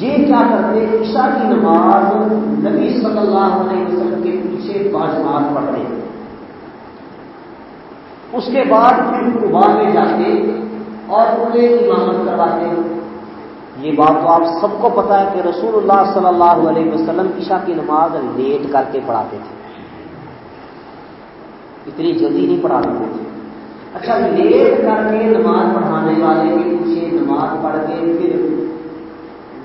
یہ کیا کرتے عشاء کی نماز نبی صلی اللہ علیہ وسلم کے پیچھے باجمات پڑھتے اس کے بعد پھر کبا میں جاتے اور انہیں امامت کرواتے یہ بات تو آپ سب کو پتا ہے کہ رسول اللہ صلی اللہ علیہ وسلم عشاء کی نماز لیٹ کر کے پڑھاتے تھے۔ اتنی جلدی نہیں پڑھا دیتے تھے۔ اچھا لیٹ کر کے نماز پڑھانے والے کے پیچھے نماز پڑھ کے پھر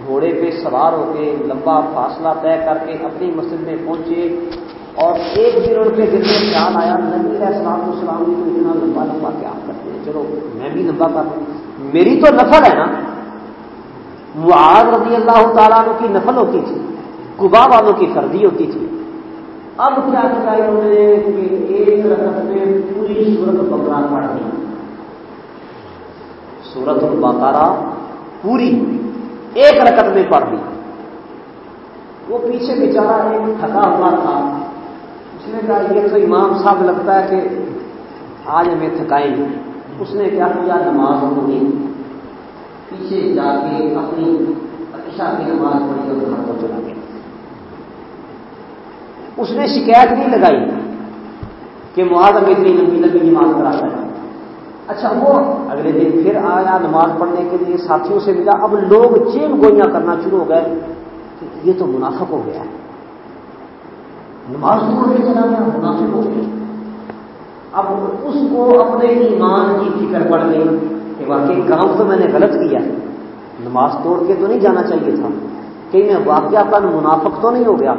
گھوڑے پہ سوار ہو کے لمبا فاصلہ طے کر کے اپنی مسجد میں پہنچے اور ایک دن ان کے دل میں خیال آیا، نبی علیہ السلام السلام بھی تو اتنا لمبا لمبا کیا کرتے ہیں؟ چلو، میں بھی لمبا کر دوں میری تو نفل ہے نا۔ معاذ رضی اللہ تعالیٰ کی نفل ہوتی تھی کبا والوں کی فردی ہوتی تھی۔ اب کیا کیا انہوں نے کہ ایک رقط میں پوری سورت بکرا پڑھ دی۔ سورت البقرہ پوری۔ ایک رقط میں پڑھ دی وہ پیچھے بیچارہ ایک تھکا ہوا تھا۔ اس نے کہا، یہ تو امام صاحب لگتا ہے کہ آج ہمیں تھکائیں۔ گے اس نے کیا کیا نماز ہوگی۔ پیچھے جا کے اپنی عشا کی نماز پڑھی اور گھر کو چلا گیا۔ اس نے شکایت نہیں لگائی کہ معاذ ہمیں اتنی لمبی لمبی نماز کراتا ہے اچھا وہ اگلے دن پھر آیا نماز پڑھنے کے لیے، ساتھیوں سے ملا۔ اب لوگ چین گوئیاں کرنا شروع ہو گئے۔ کہ یہ تو منافق ہو گیا نماز چھوڑ کے چلا گیا منافق ہو گیا اب اس کو اپنے ایمان کی فکر پڑ گئی کہ واقعی کام تو میں نے غلط کیا نماز توڑ کے تو نہیں جانا چاہیے تھا۔ کہ میں واقعہ کا منافق تو نہیں ہو گیا۔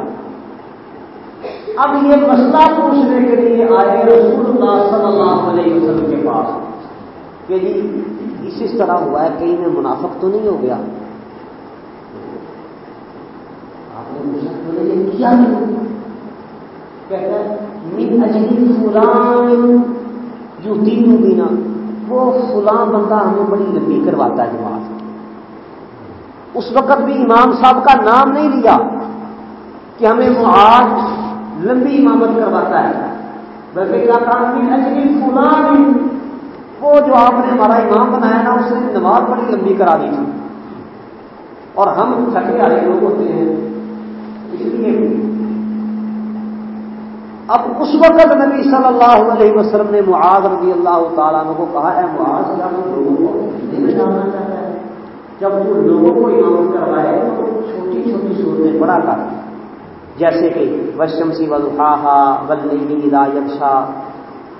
اب یہ مسئلہ پوچھنے کے لیے آئے رسول اللہ صلی اللہ علیہ وسلم کے پاس۔ کہ جی اس اس طرح ہوا ہے، کہیں میں منافق تو نہیں ہو گیا۔ آپ نے پوچھا کیا کہتا ہے فلان جو تین بینا وہ فلاں بندہ ہمیں بڑی لمبی کرواتا ہے نماز اس وقت بھی امام صاحب کا نام نہیں لیا کہ ہمیں معاذ لمبی امامت کرواتا ہے۔ بلکہ کیا کام وہ جو آپ نے ہمارا امام بنایا نا، اس نے نماز بڑی لمبی کرا دی تھی۔ اور ہم تھکے والے لوگ ہوتے ہیں۔ اس لیے اب اس وقت نبی صلی اللہ علیہ وسلم نے معاذ رضی اللہ تعالیٰ کو کہا ہے معاذ، کیا لوگوں کو جاننا چاہتا ہے؟ جب وہ لوگوں کو امامت کروائے تو چھوٹی چھوٹی صورتیں بڑا کر جیسے کہ وشم سی وضحا بلنی لا یکشا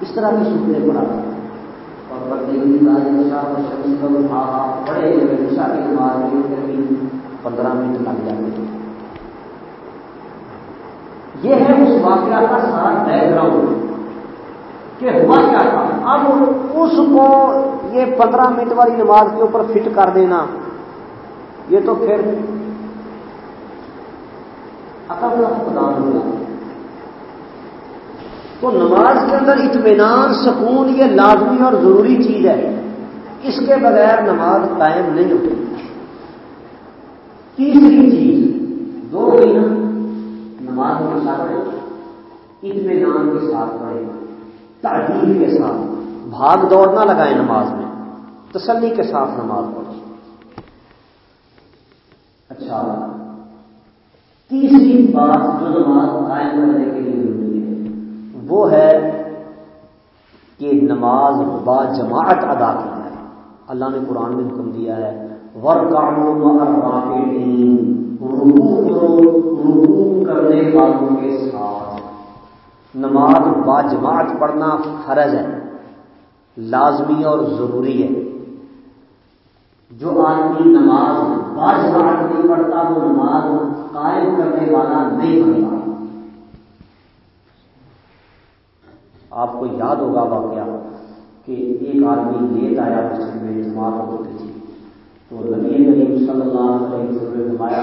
اس طرح کی سوچنے پڑا اور بلنی لا بڑے یکشا کی نماز میں پندرہ منٹ لگ جاتے یہ ہے اس واقعہ کا سارا بیک گراؤنڈ کہ ہوا کیا تھا۔ اب اس کو یہ پندرہ منٹ والی نماز کے اوپر فٹ کر دینا، یہ تو پھر عقل کا فقدان ہوا۔ تو نماز کے اندر اطمینان، سکون یہ لازمی اور ضروری چیز ہے۔ اس کے بغیر نماز قائم نہیں ہوتی۔ تیسری چیز، دو دن نماز کے ساتھ اطمینان کے ساتھ پڑھے تعدیل کے ساتھ۔ بھاگ دوڑنا لگائے نماز میں۔ تسلی کے ساتھ نماز پڑھے اچھا۔ تیسری بات، جو نماز قائم کرنے کے لیے ضروری ہے۔ وہ ہے کہ نماز با جماعت ادا کی جائے۔ اللہ نے قرآن میں حکم دیا ہے ور کرنے والوں کے ساتھ۔ نماز با جماعت پڑھنا فرض ہے، لازمی اور ضروری ہے۔ جو آدمی نماز باز نہیں پڑھتا، وہ نماز قائم کرنے والا نہیں بنتا۔ آپ کو یاد ہوگا واقعہ کہ ایک آدمی لیٹ آیا مسجد میں جماعت ہوتی تھی۔ تو نبی کریم صلی اللہ علیہ وسلم نمایا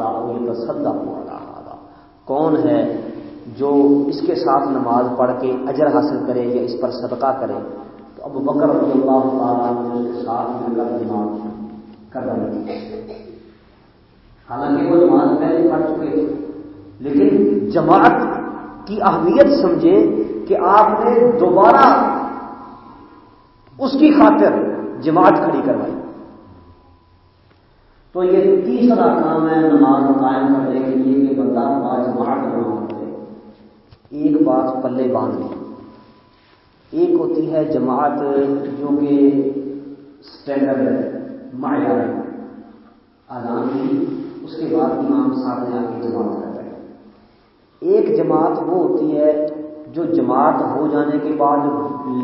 اور تصدا والا ہادا کون ہے جو اس کے ساتھ نماز پڑھ کے اجر حاصل کرے یا اس پر صدقہ کرے؟ تو اب بکر رضی اللہ تعالیٰ نے اس کے ساتھ مل کر نماز کر رہے تھے حالانکہ وہ نماز پہلے پڑھ چکے تھے، لیکن جماعت کی اہمیت سمجھے کہ آپ نے دوبارہ اس کی خاطر جماعت کھڑی کروائی۔ تو یہ تیسرا کام ہے نماز قائم کرنے کے لیے کہ بندہ جماعت نماز کرے ایک بات پلے باندھ لی۔ ایک ہوتی ہے جماعت جو کہ اسٹینڈرڈ ہے معیار آزان کی اس کے بعد امام صاحب نے آ کے جماعت کر رہے ایک جماعت وہ ہوتی ہے جو جماعت ہو جانے کے بعد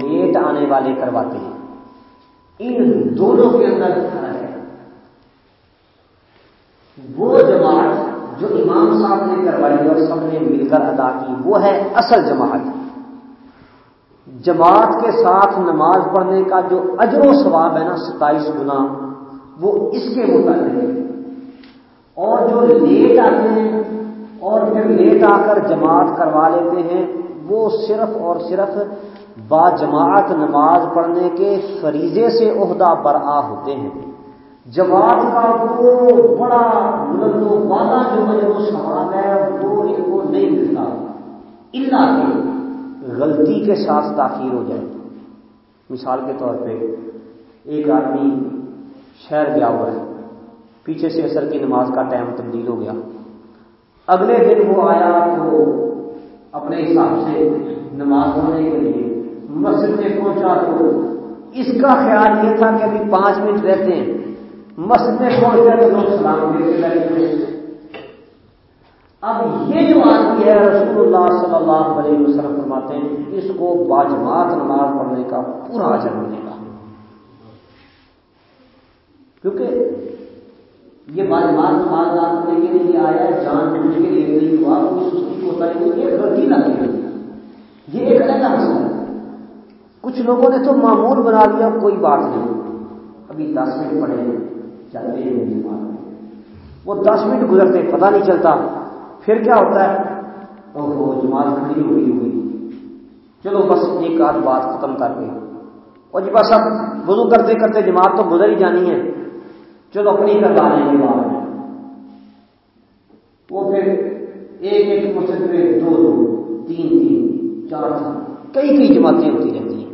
لیٹ آنے والے کرواتے ہیں۔ ان دونوں کے اندر فرق ہے۔ وہ جماعت جو امام صاحب نے کروائی اور سب نے مل کر ادا کی، وہ ہے اصل جماعت۔ جماعت کے ساتھ نماز پڑھنے کا جو اجر و ثواب ہے نا، ستائیس گنا، وہ اس کے متعلق ہے۔ اور جو لیٹ آتے ہیں اور پھر لیٹ آ کر جماعت کروا لیتے ہیں۔ وہ صرف اور صرف با جماعت نماز پڑھنے کے فریضے سے عہدہ برآ ہوتے ہیں۔ جماعت کا وہ بڑا بلند و وعدہ جو مجھے وہ سوال ہے، وہ ان کو نہیں ملتا۔ اللہ کے غلطی کے ساتھ تاخیر ہو جائے۔ مثال کے طور پہ، ایک آدمی شہر گیا ہوا ہے۔ پیچھے سے اثر کی نماز کا ٹائم تبدیل ہو گیا۔ اگلے دن وہ آیا تو اپنے حساب سے نماز پڑھنے کے لیے مسجد میں پہنچا تو اس کا خیال یہ تھا کہ ابھی پانچ منٹ رہتے ہیں۔ مسجد میں پہنچ گئے تو لوگ سلام دیتے لگے اب یہ جو آدمی ہے رسول اللہ صلی اللہ علیہ وسلم فرماتے ہیں، اس کو باجماعت نماز پڑھنے کا پورا اجر ملے گا۔ کیونکہ یہ باجماعت نماز ادا کرنے کے لیے آیا جان بوجھ کے لیے نہیں ہوا کوئی سستی ہوتا ہے یہ غلطی نہ کی یہ ایک الگ مسئلہ ہے۔ کچھ لوگوں نے تو معمول بنا لیا، کوئی بات نہیں۔ ابھی دس منٹ پڑے چلتے ہیں وہ دس منٹ گزرتے، پتہ نہیں چلتا۔ پھر کیا ہوتا ہے؟ اوہو، جماعت کھڑی ہوئی ہوئی۔ چلو بس ایک آدھ بات ختم کر کے اور جی بس اب وضو کرتے کرتے جماعت تو گزر ہی جانی ہے۔ چلو اپنی کروا لیں گے بعد وہ پھر ایک ایک مسجد میں دو دو، تین تین، چار چار، کئی کئی جماعتیں ہوتی رہتی ہیں۔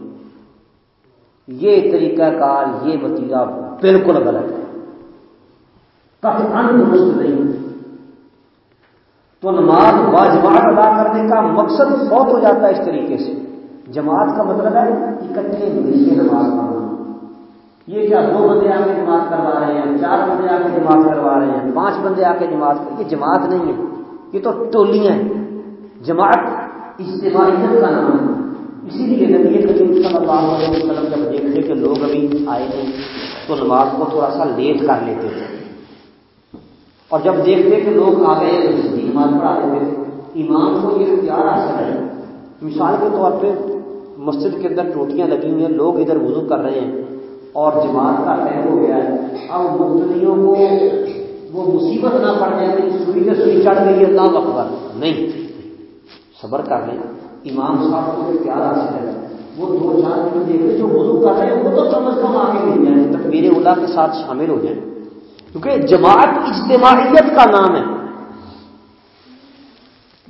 یہ طریقہ کار، یہ وتیرا بالکل غلط ہے۔ درست نہیں۔ تو نماز واجبات ادا کرنے کا مقصد فوت ہو جاتا ہے اس طریقے سے۔ جماعت کا مطلب ہے اکٹھے مل کے نماز پڑھنا۔ یہ کیا دو بندے آ کے جماعت کروا رہے ہیں، چار بندے آ کے جماعت کروا رہے ہیں، پانچ بندے آ کے جماعت کر یہ جماعت نہیں ہے، یہ تو ٹولیاں ہیں۔ جماعت اجتماعیت کا نام ہے۔ اسی لیے نبی کریم صلی اللہ علیہ وسلم جب دیکھتے کہ لوگ ابھی آئے نہیں، تو نماز کو تھوڑا سا لیٹ کر لیتے تھے۔ اور جب دیکھتے کہ لوگ آ گئے تو جلدی نماز پڑھا دیتے تھے۔ امام کو یہ اختیار حاصل ہے۔ مثال کے طور پہ مسجد کے اندر ٹوٹیاں لگی ہوئی ہیں، لوگ ادھر وضو کر رہے ہیں۔ اور جماعت کا ٹائم ہو گیا ہے۔ اب مبتلیوں کو وہ مصیبت نہ پڑ جائے سوئی سے سوئی چڑھ گئی ہے نہ وقت نہیں، صبر کر لیں۔ امام صاحب کو اختیار حاصل ہے، وہ دو چار منٹ دیکھتے جو وضو کر رہے ہیں، وہ تو کم از کم آگے مل جائیں۔ تک میرے اولا کے ساتھ شامل ہو جائیں۔ کیونکہ جماعت اجتماعیت کا نام ہے۔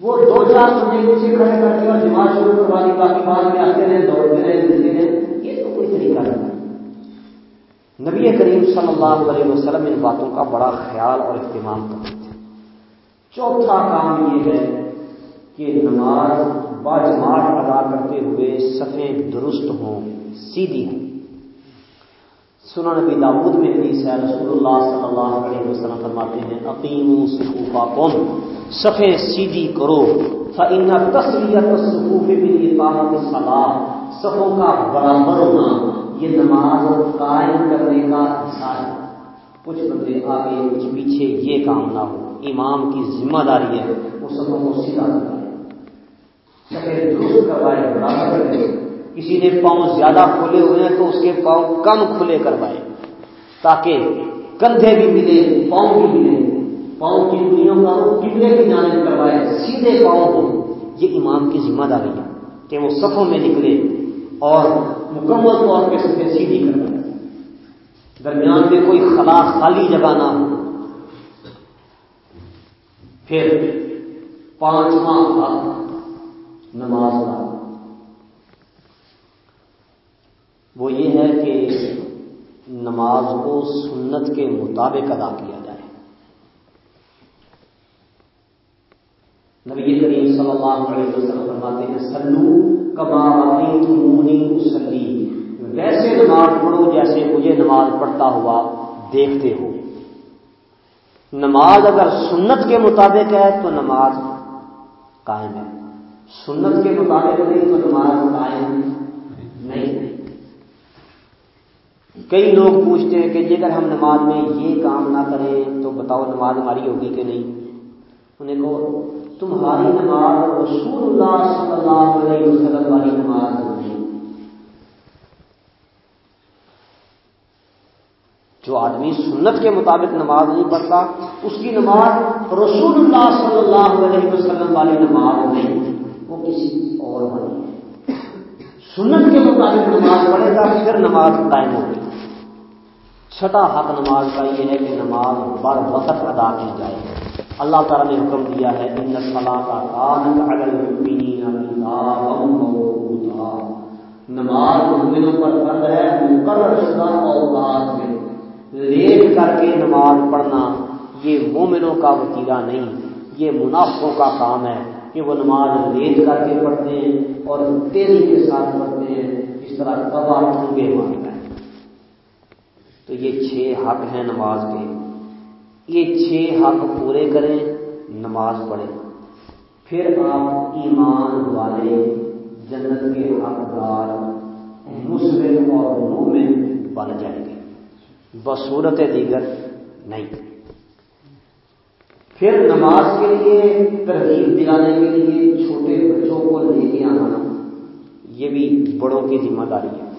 وہ دو چار مجھے پیچھے کھڑے کر کے اور جماعت شروع کروا دی باقی بعد میں آتے رہے دوڑتے رہے ملتے رہے، یہ تو کوئی طریقہ نہیں۔ نبی کریم صلی اللہ علیہ وسلم ان باتوں کا بڑا خیال اور اہتمام کرتے تھے۔ چوتھا کام یہ ہے کہ نماز باجماعت ادا کرتے ہوئے صفیں درست ہوں، سیدھی ہوں۔ سنا نبی داود میں حدیث ہے، رسول اللہ صلی اللہ علیہ وسلم فرماتے ہیں اقیم صفوفا کون صفے سیدھی کرو، فإن تصویت صفوف بالاقامت الصلاۃ صفوں کا برابر ہونا یہ نماز قائم کرنے کا حصہ ہے۔ کچھ بندے آگے کچھ پیچھے یہ کام نہ ہو۔ امام کی ذمہ داری ہے۔ وہ صفوں کو سیدھا درست کروائے، برابر کرے کسی نے پاؤں زیادہ کھلے ہوئے ہیں تو اس کے پاؤں کم کھلے کروائے۔ تاکہ کندھے بھی ملے، پاؤں بھی ملے۔ پاؤں کی دنیا کا کتنے کی جانب کروائے، سیدھے پاؤں کو یہ امام کی ذمہ داری ہے کہ وہ صفوں میں نکلے۔ اور مکمل طور پہ سفید سیدھی کروائے درمیان میں کوئی خلا خالی جگہ نہ ہو۔ پھر پانچواں نماز کا۔ وہ یہ ہے کہ نماز کو سنت کے مطابق ادا کیا جائے۔ نبی کریم صلی اللہ علیہ وسلم فرماتے ہیں سلو کما تمونی ویسے نماز پڑھو جیسے مجھے نماز پڑھتا ہوا دیکھتے ہو۔ نماز اگر سنت کے مطابق ہے تو نماز قائم ہے۔ سنت کے مطابق نہیں تو نماز قائم نہیں۔ کئی لوگ پوچھتے ہیں کہ جی اگر ہم نماز میں یہ کام نہ کریں تو بتاؤ نماز ہماری ہوگی کہ نہیں؟ انہیں کہو تمہاری نماز رسول اللہ صلی اللہ علیہ وسلم والی نماز نہیں جو آدمی سنت کے مطابق نماز نہیں پڑھتا، اس کی نماز رسول اللہ صلی اللہ علیہ وسلم والی نماز نہیں، وہ کسی اور والی سنت کے مطابق نماز پڑھے گا، پھر نماز قائم ہوگی۔ چھٹا حق نماز کا یہ ہے کہ نماز بر وقت ادا کی جائے۔ اللہ تعالیٰ نے حکم دیا ہے ان نماز مومنوں پر فرض ہے، مقرر شدہ اوقات میں۔ لیٹ کر کے نماز پڑھنا، یہ مومنوں کا وطیرہ نہیں، یہ منافقوں کا کام ہے کہ وہ نماز لیٹ کر کے پڑھتے ہیں اور تیزی کے ساتھ پڑھتے ہیں، اس طرح کبا ٹھونگے مارتا ہے تو یہ چھ حق ہیں نماز کے۔ یہ چھ حق پورے کریں، نماز پڑھیں۔ پھر آپ ایمان والے، جنت کے حقدار، مسلم اور مومن بن جائیں گے۔ بصورت دیگر نہیں۔ پھر نماز کے لیے ترغیب دلانے کے لیے چھوٹے بچوں کو لے کے آنا، یہ بھی بڑوں کی ذمہ داری ہے۔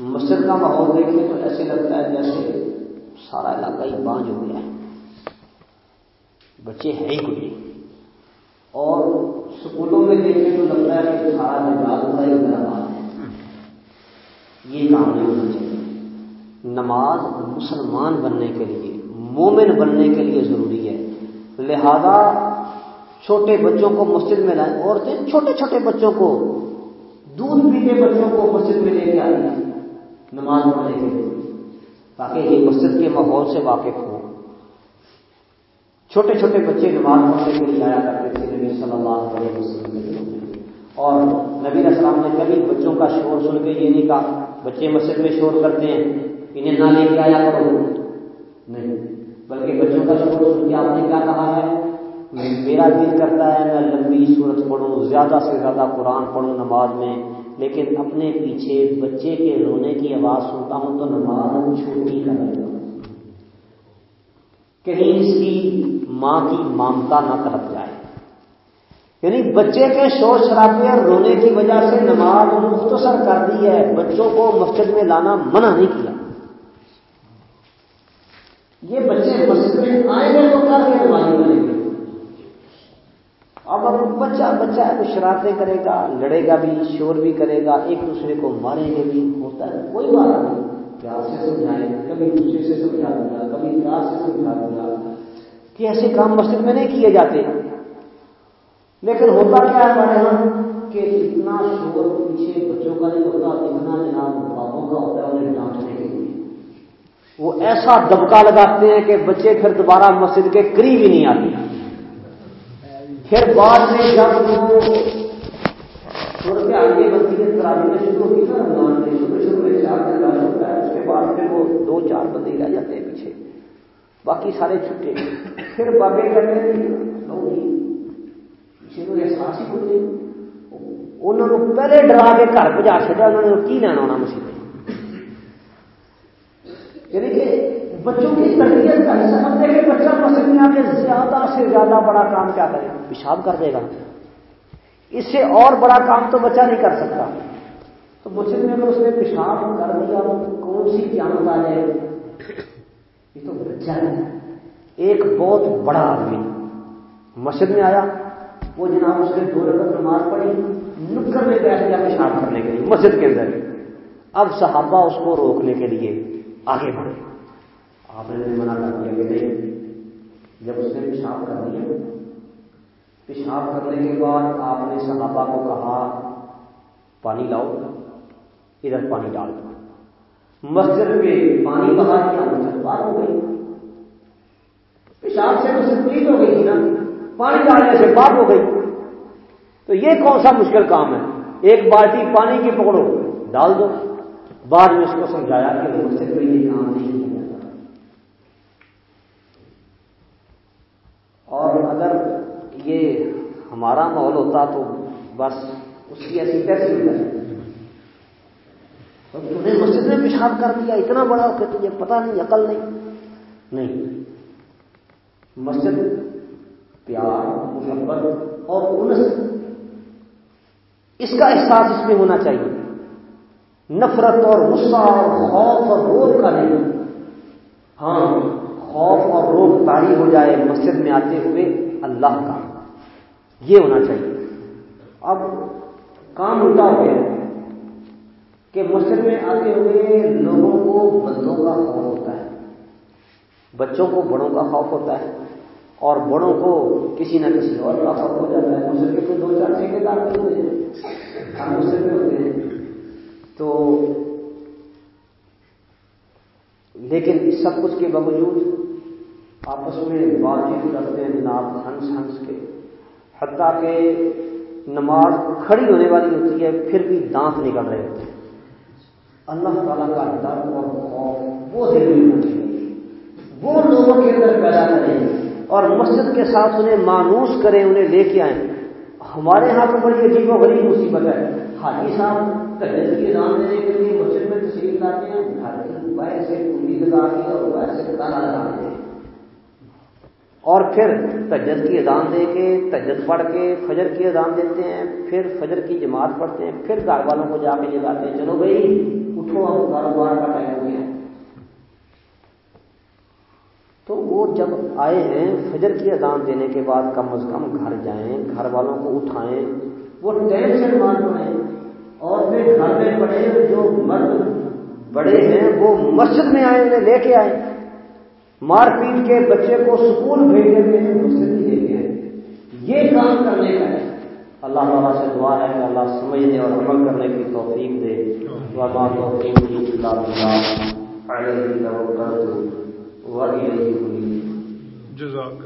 مسجد کا ماحول دیکھیں تو ایسے لگتا ہے جیسے سارا علاقہ ہی بانج ہو گیا ہے۔ بچے ہیں ہی کوئی اور سکولوں میں دیکھیں تو لگتا ہے کہ سارا نجات کا ہی برآباد ہے۔ یہ کام نہیں ہونا چاہیے۔ نماز مسلمان بننے کے لیے، مومن بننے کے لیے ضروری ہے۔ لہذا چھوٹے بچوں کو مسجد میں لائیں۔ عورتیں چھوٹے چھوٹے بچوں کو، دودھ پیتے بچوں کو مسجد میں لے کے آئی نماز پڑھنے کے لیے۔ تاکہ یہ مسجد کے ماحول سے واقف ہو۔ چھوٹے چھوٹے بچے نماز پڑھنے کے لیے آیا کرتے تھے نبی صلی اللہ علیہ وسلم اور نبی السلام نے کبھی بچوں کا شور سن کے یہ نہیں کہا، بچے مسجد میں شور کرتے ہیں، انہیں نہ لے کے آیا کرو۔ نہیں، بلکہ بچوں کا شکر سن کے آپ نے کیا کہا ہے؟ میرا دل کرتا ہے میں لمبی صورت پڑھوں، زیادہ سے زیادہ قرآن پڑھوں نماز میں۔ لیکن اپنے پیچھے بچے کے رونے کی آواز سنتا ہوں تو نماز چھوٹی کر رہا کہیں اس کی ماں کی مامتا نہ تڑپ جائے۔ یعنی بچے کے شور شرابے اور رونے کی وجہ سے نماز مختصر کر دی ہے، بچوں کو مسجد میں لانا منع نہیں کیا۔ یہ بچے مسجد میں آئیں گے تو کر کے نمازی بنیں گے اب اب بچہ بچہ ہے تو شرارتیں کرے گا، لڑے گا بھی، شور بھی کرے گا، ایک دوسرے کو ماریں گے بھی، ہوتا ہے، کوئی بات نہیں۔ پیار سے سمجھائیں کبھی دوسرے سے سمجھا دیا کبھی پیار سے سمجھا دیا کہ ایسے کام مسجد میں نہیں کیے جاتے۔ لیکن ہوتا کیا ہے ہمارے یہاں؟ کہ اتنا شور پیچھے بچوں کا نہیں ہوتا، اتنا جناب بابوں کا ہوتا ہے انہیں ڈانٹنے کے لیے۔ وہ ایسا دبکا لگاتے ہیں کہ بچے پھر دوبارہ مسجد کے قریب ہی نہیں آتے۔ پھر بعد میں جب وہ صورت آگے بنتی ہے تراجی میں شروع ہوتی ہے رمضان میں شروع شروع میں چار دن رش ہوتا ہے، اس کے بعد پھر وہ دو چار بندے رہ جاتے ہیں پیچھے۔ باقی سارے چھٹے۔ پھر بابے کرتے ہیں جی، پیچھے تو احساس ہی ہوتے انہوں نے پہلے ڈرا کے گھر پجا چڑیا انہوں نے کی لینا ہونا مسیح یعنی کہ بچوں کی تربیت کا حصہ ہم دیکھیں بچہ مسجد میں آ کے زیادہ سے زیادہ بڑا کام کیا کرے؟ پیشاب کر دے گا۔ اس سے اور بڑا کام تو بچہ نہیں کر سکتا۔ تو مسجد میں اگر اس نے پیشاب کر دیا تو کون سی قیامت آ جائے یہ تو بچہ ہے۔ ایک بہت بڑا آدمی۔ مسجد میں آیا، وہ جناب اس نے دو رقم نماز پڑھی نکر میں بیٹھ گیا پیشاب کرنے کے لیے، مسجد کے اندر۔ اب صحابہ اس کو روکنے کے لیے آگے بڑھے۔ آپ نے منع کر دیا کہ نہیں، جب اس نے پیشاب کر دیا۔ پیشاب کرنے کے بعد آپ نے صحابہ کو کہا، پانی لاؤ، ادھر پانی ڈال دو۔ مسجد پہ پانی بہا دیا، مسجد بات ہو گئی۔ پیشاب سے مسجد پلیت ہو گئی تھی نا۔ پانی ڈالنے سے بات ہو گئی۔ تو یہ کون سا مشکل کام ہے؟ ایک بالٹی پانی کی پکڑو، ڈال دو۔ بعد میں اس کو سمجھایا کہ مجھ سے یہ کام نہیں کیا جاتا اور اگر یہ ہمارا ماحول ہوتا تو بس اس کی ایسی کیسی ہو جائے تم نے مسجد میں پیشاب کر دیا، اتنا بڑا کہ تجھے پتا نہیں، عقل نہیں۔ نہیں۔ مسجد پیار، محبت اور انس، اس کا احساس اس میں ہونا چاہیے۔ نفرت اور غصہ اور خوف اور روب کا نہیں ہاں خوف اور روب تاری ہو جائے مسجد میں آتے ہوئے اللہ کا۔ یہ ہونا چاہیے۔ اب کام الٹا ہو گیا کہ مسجد میں آتے ہوئے لوگوں کو بندوں کا خوف ہوتا ہے۔ بچوں کو بڑوں کا خوف ہوتا ہے۔ اور بڑوں کو کسی نہ کسی اور کا خوف ہو جاتا ہے۔ اس کے تو دو چار ٹھیکے دار ہوتے ہیں۔ ہم اس ہوتے ہیں۔ تو لیکن سب کچھ کے باوجود آپس میں بات چیت کرتے ہیں جناب، ہنس ہنس کے۔ حتیٰ کہ نماز کھڑی ہونے والی ہوتی ہے، پھر بھی دانت نکل رہے ہوتے ہیں۔ اللہ تعالیٰ کا ڈر اور خوف وہ دل میں ہونا وہ لوگوں کے اندر پیدا کریں۔ اور مسجد کے ساتھ انہیں مانوس کریں، انہیں لے کے آئیں۔ ہمارے یہاں تو بڑی عجیب و غریب مصیبت ہے۔ حاجی صاحب تجد کی نام دینے کے لیے مسجد میں تشریف لاتے ہیں۔ گھر کی باہر سے کنڈی لگا کے اور باہر سے تالا لگا ہیں۔ اور پھر تجد کی اذان دے کے تجد پڑھ کے، فجر کی اذان دیتے ہیں، پھر فجر کی جماعت پڑھتے ہیں، پھر گھر والوں کو جا کے جگاتے ہیں، چلو بھائی، اٹھو ہم کاروبار کا ٹائم ہو گیا۔ تو وہ جب آئے ہیں، فجر کی اذان دینے کے بعد کم از کم گھر جائیں، گھر والوں کو اٹھائیں، وہ ٹینشن مان پڑیں اور پھر گھر میں پڑے جو مرد بڑے ہیں، وہ مسجد میں آئے، انہیں لے کے آئے۔ مار پیٹ کے بچے کو سکول بھیجنے کے لیے مسجد لے گئے یہ کام کرنے کا ہے۔ اللہ تعالیٰ سے دعا ہے کہ اللہ سمجھنے اور عمل کرنے کی توفیق دے۔ اللہ توفیق کی اللہ علیہ جزاک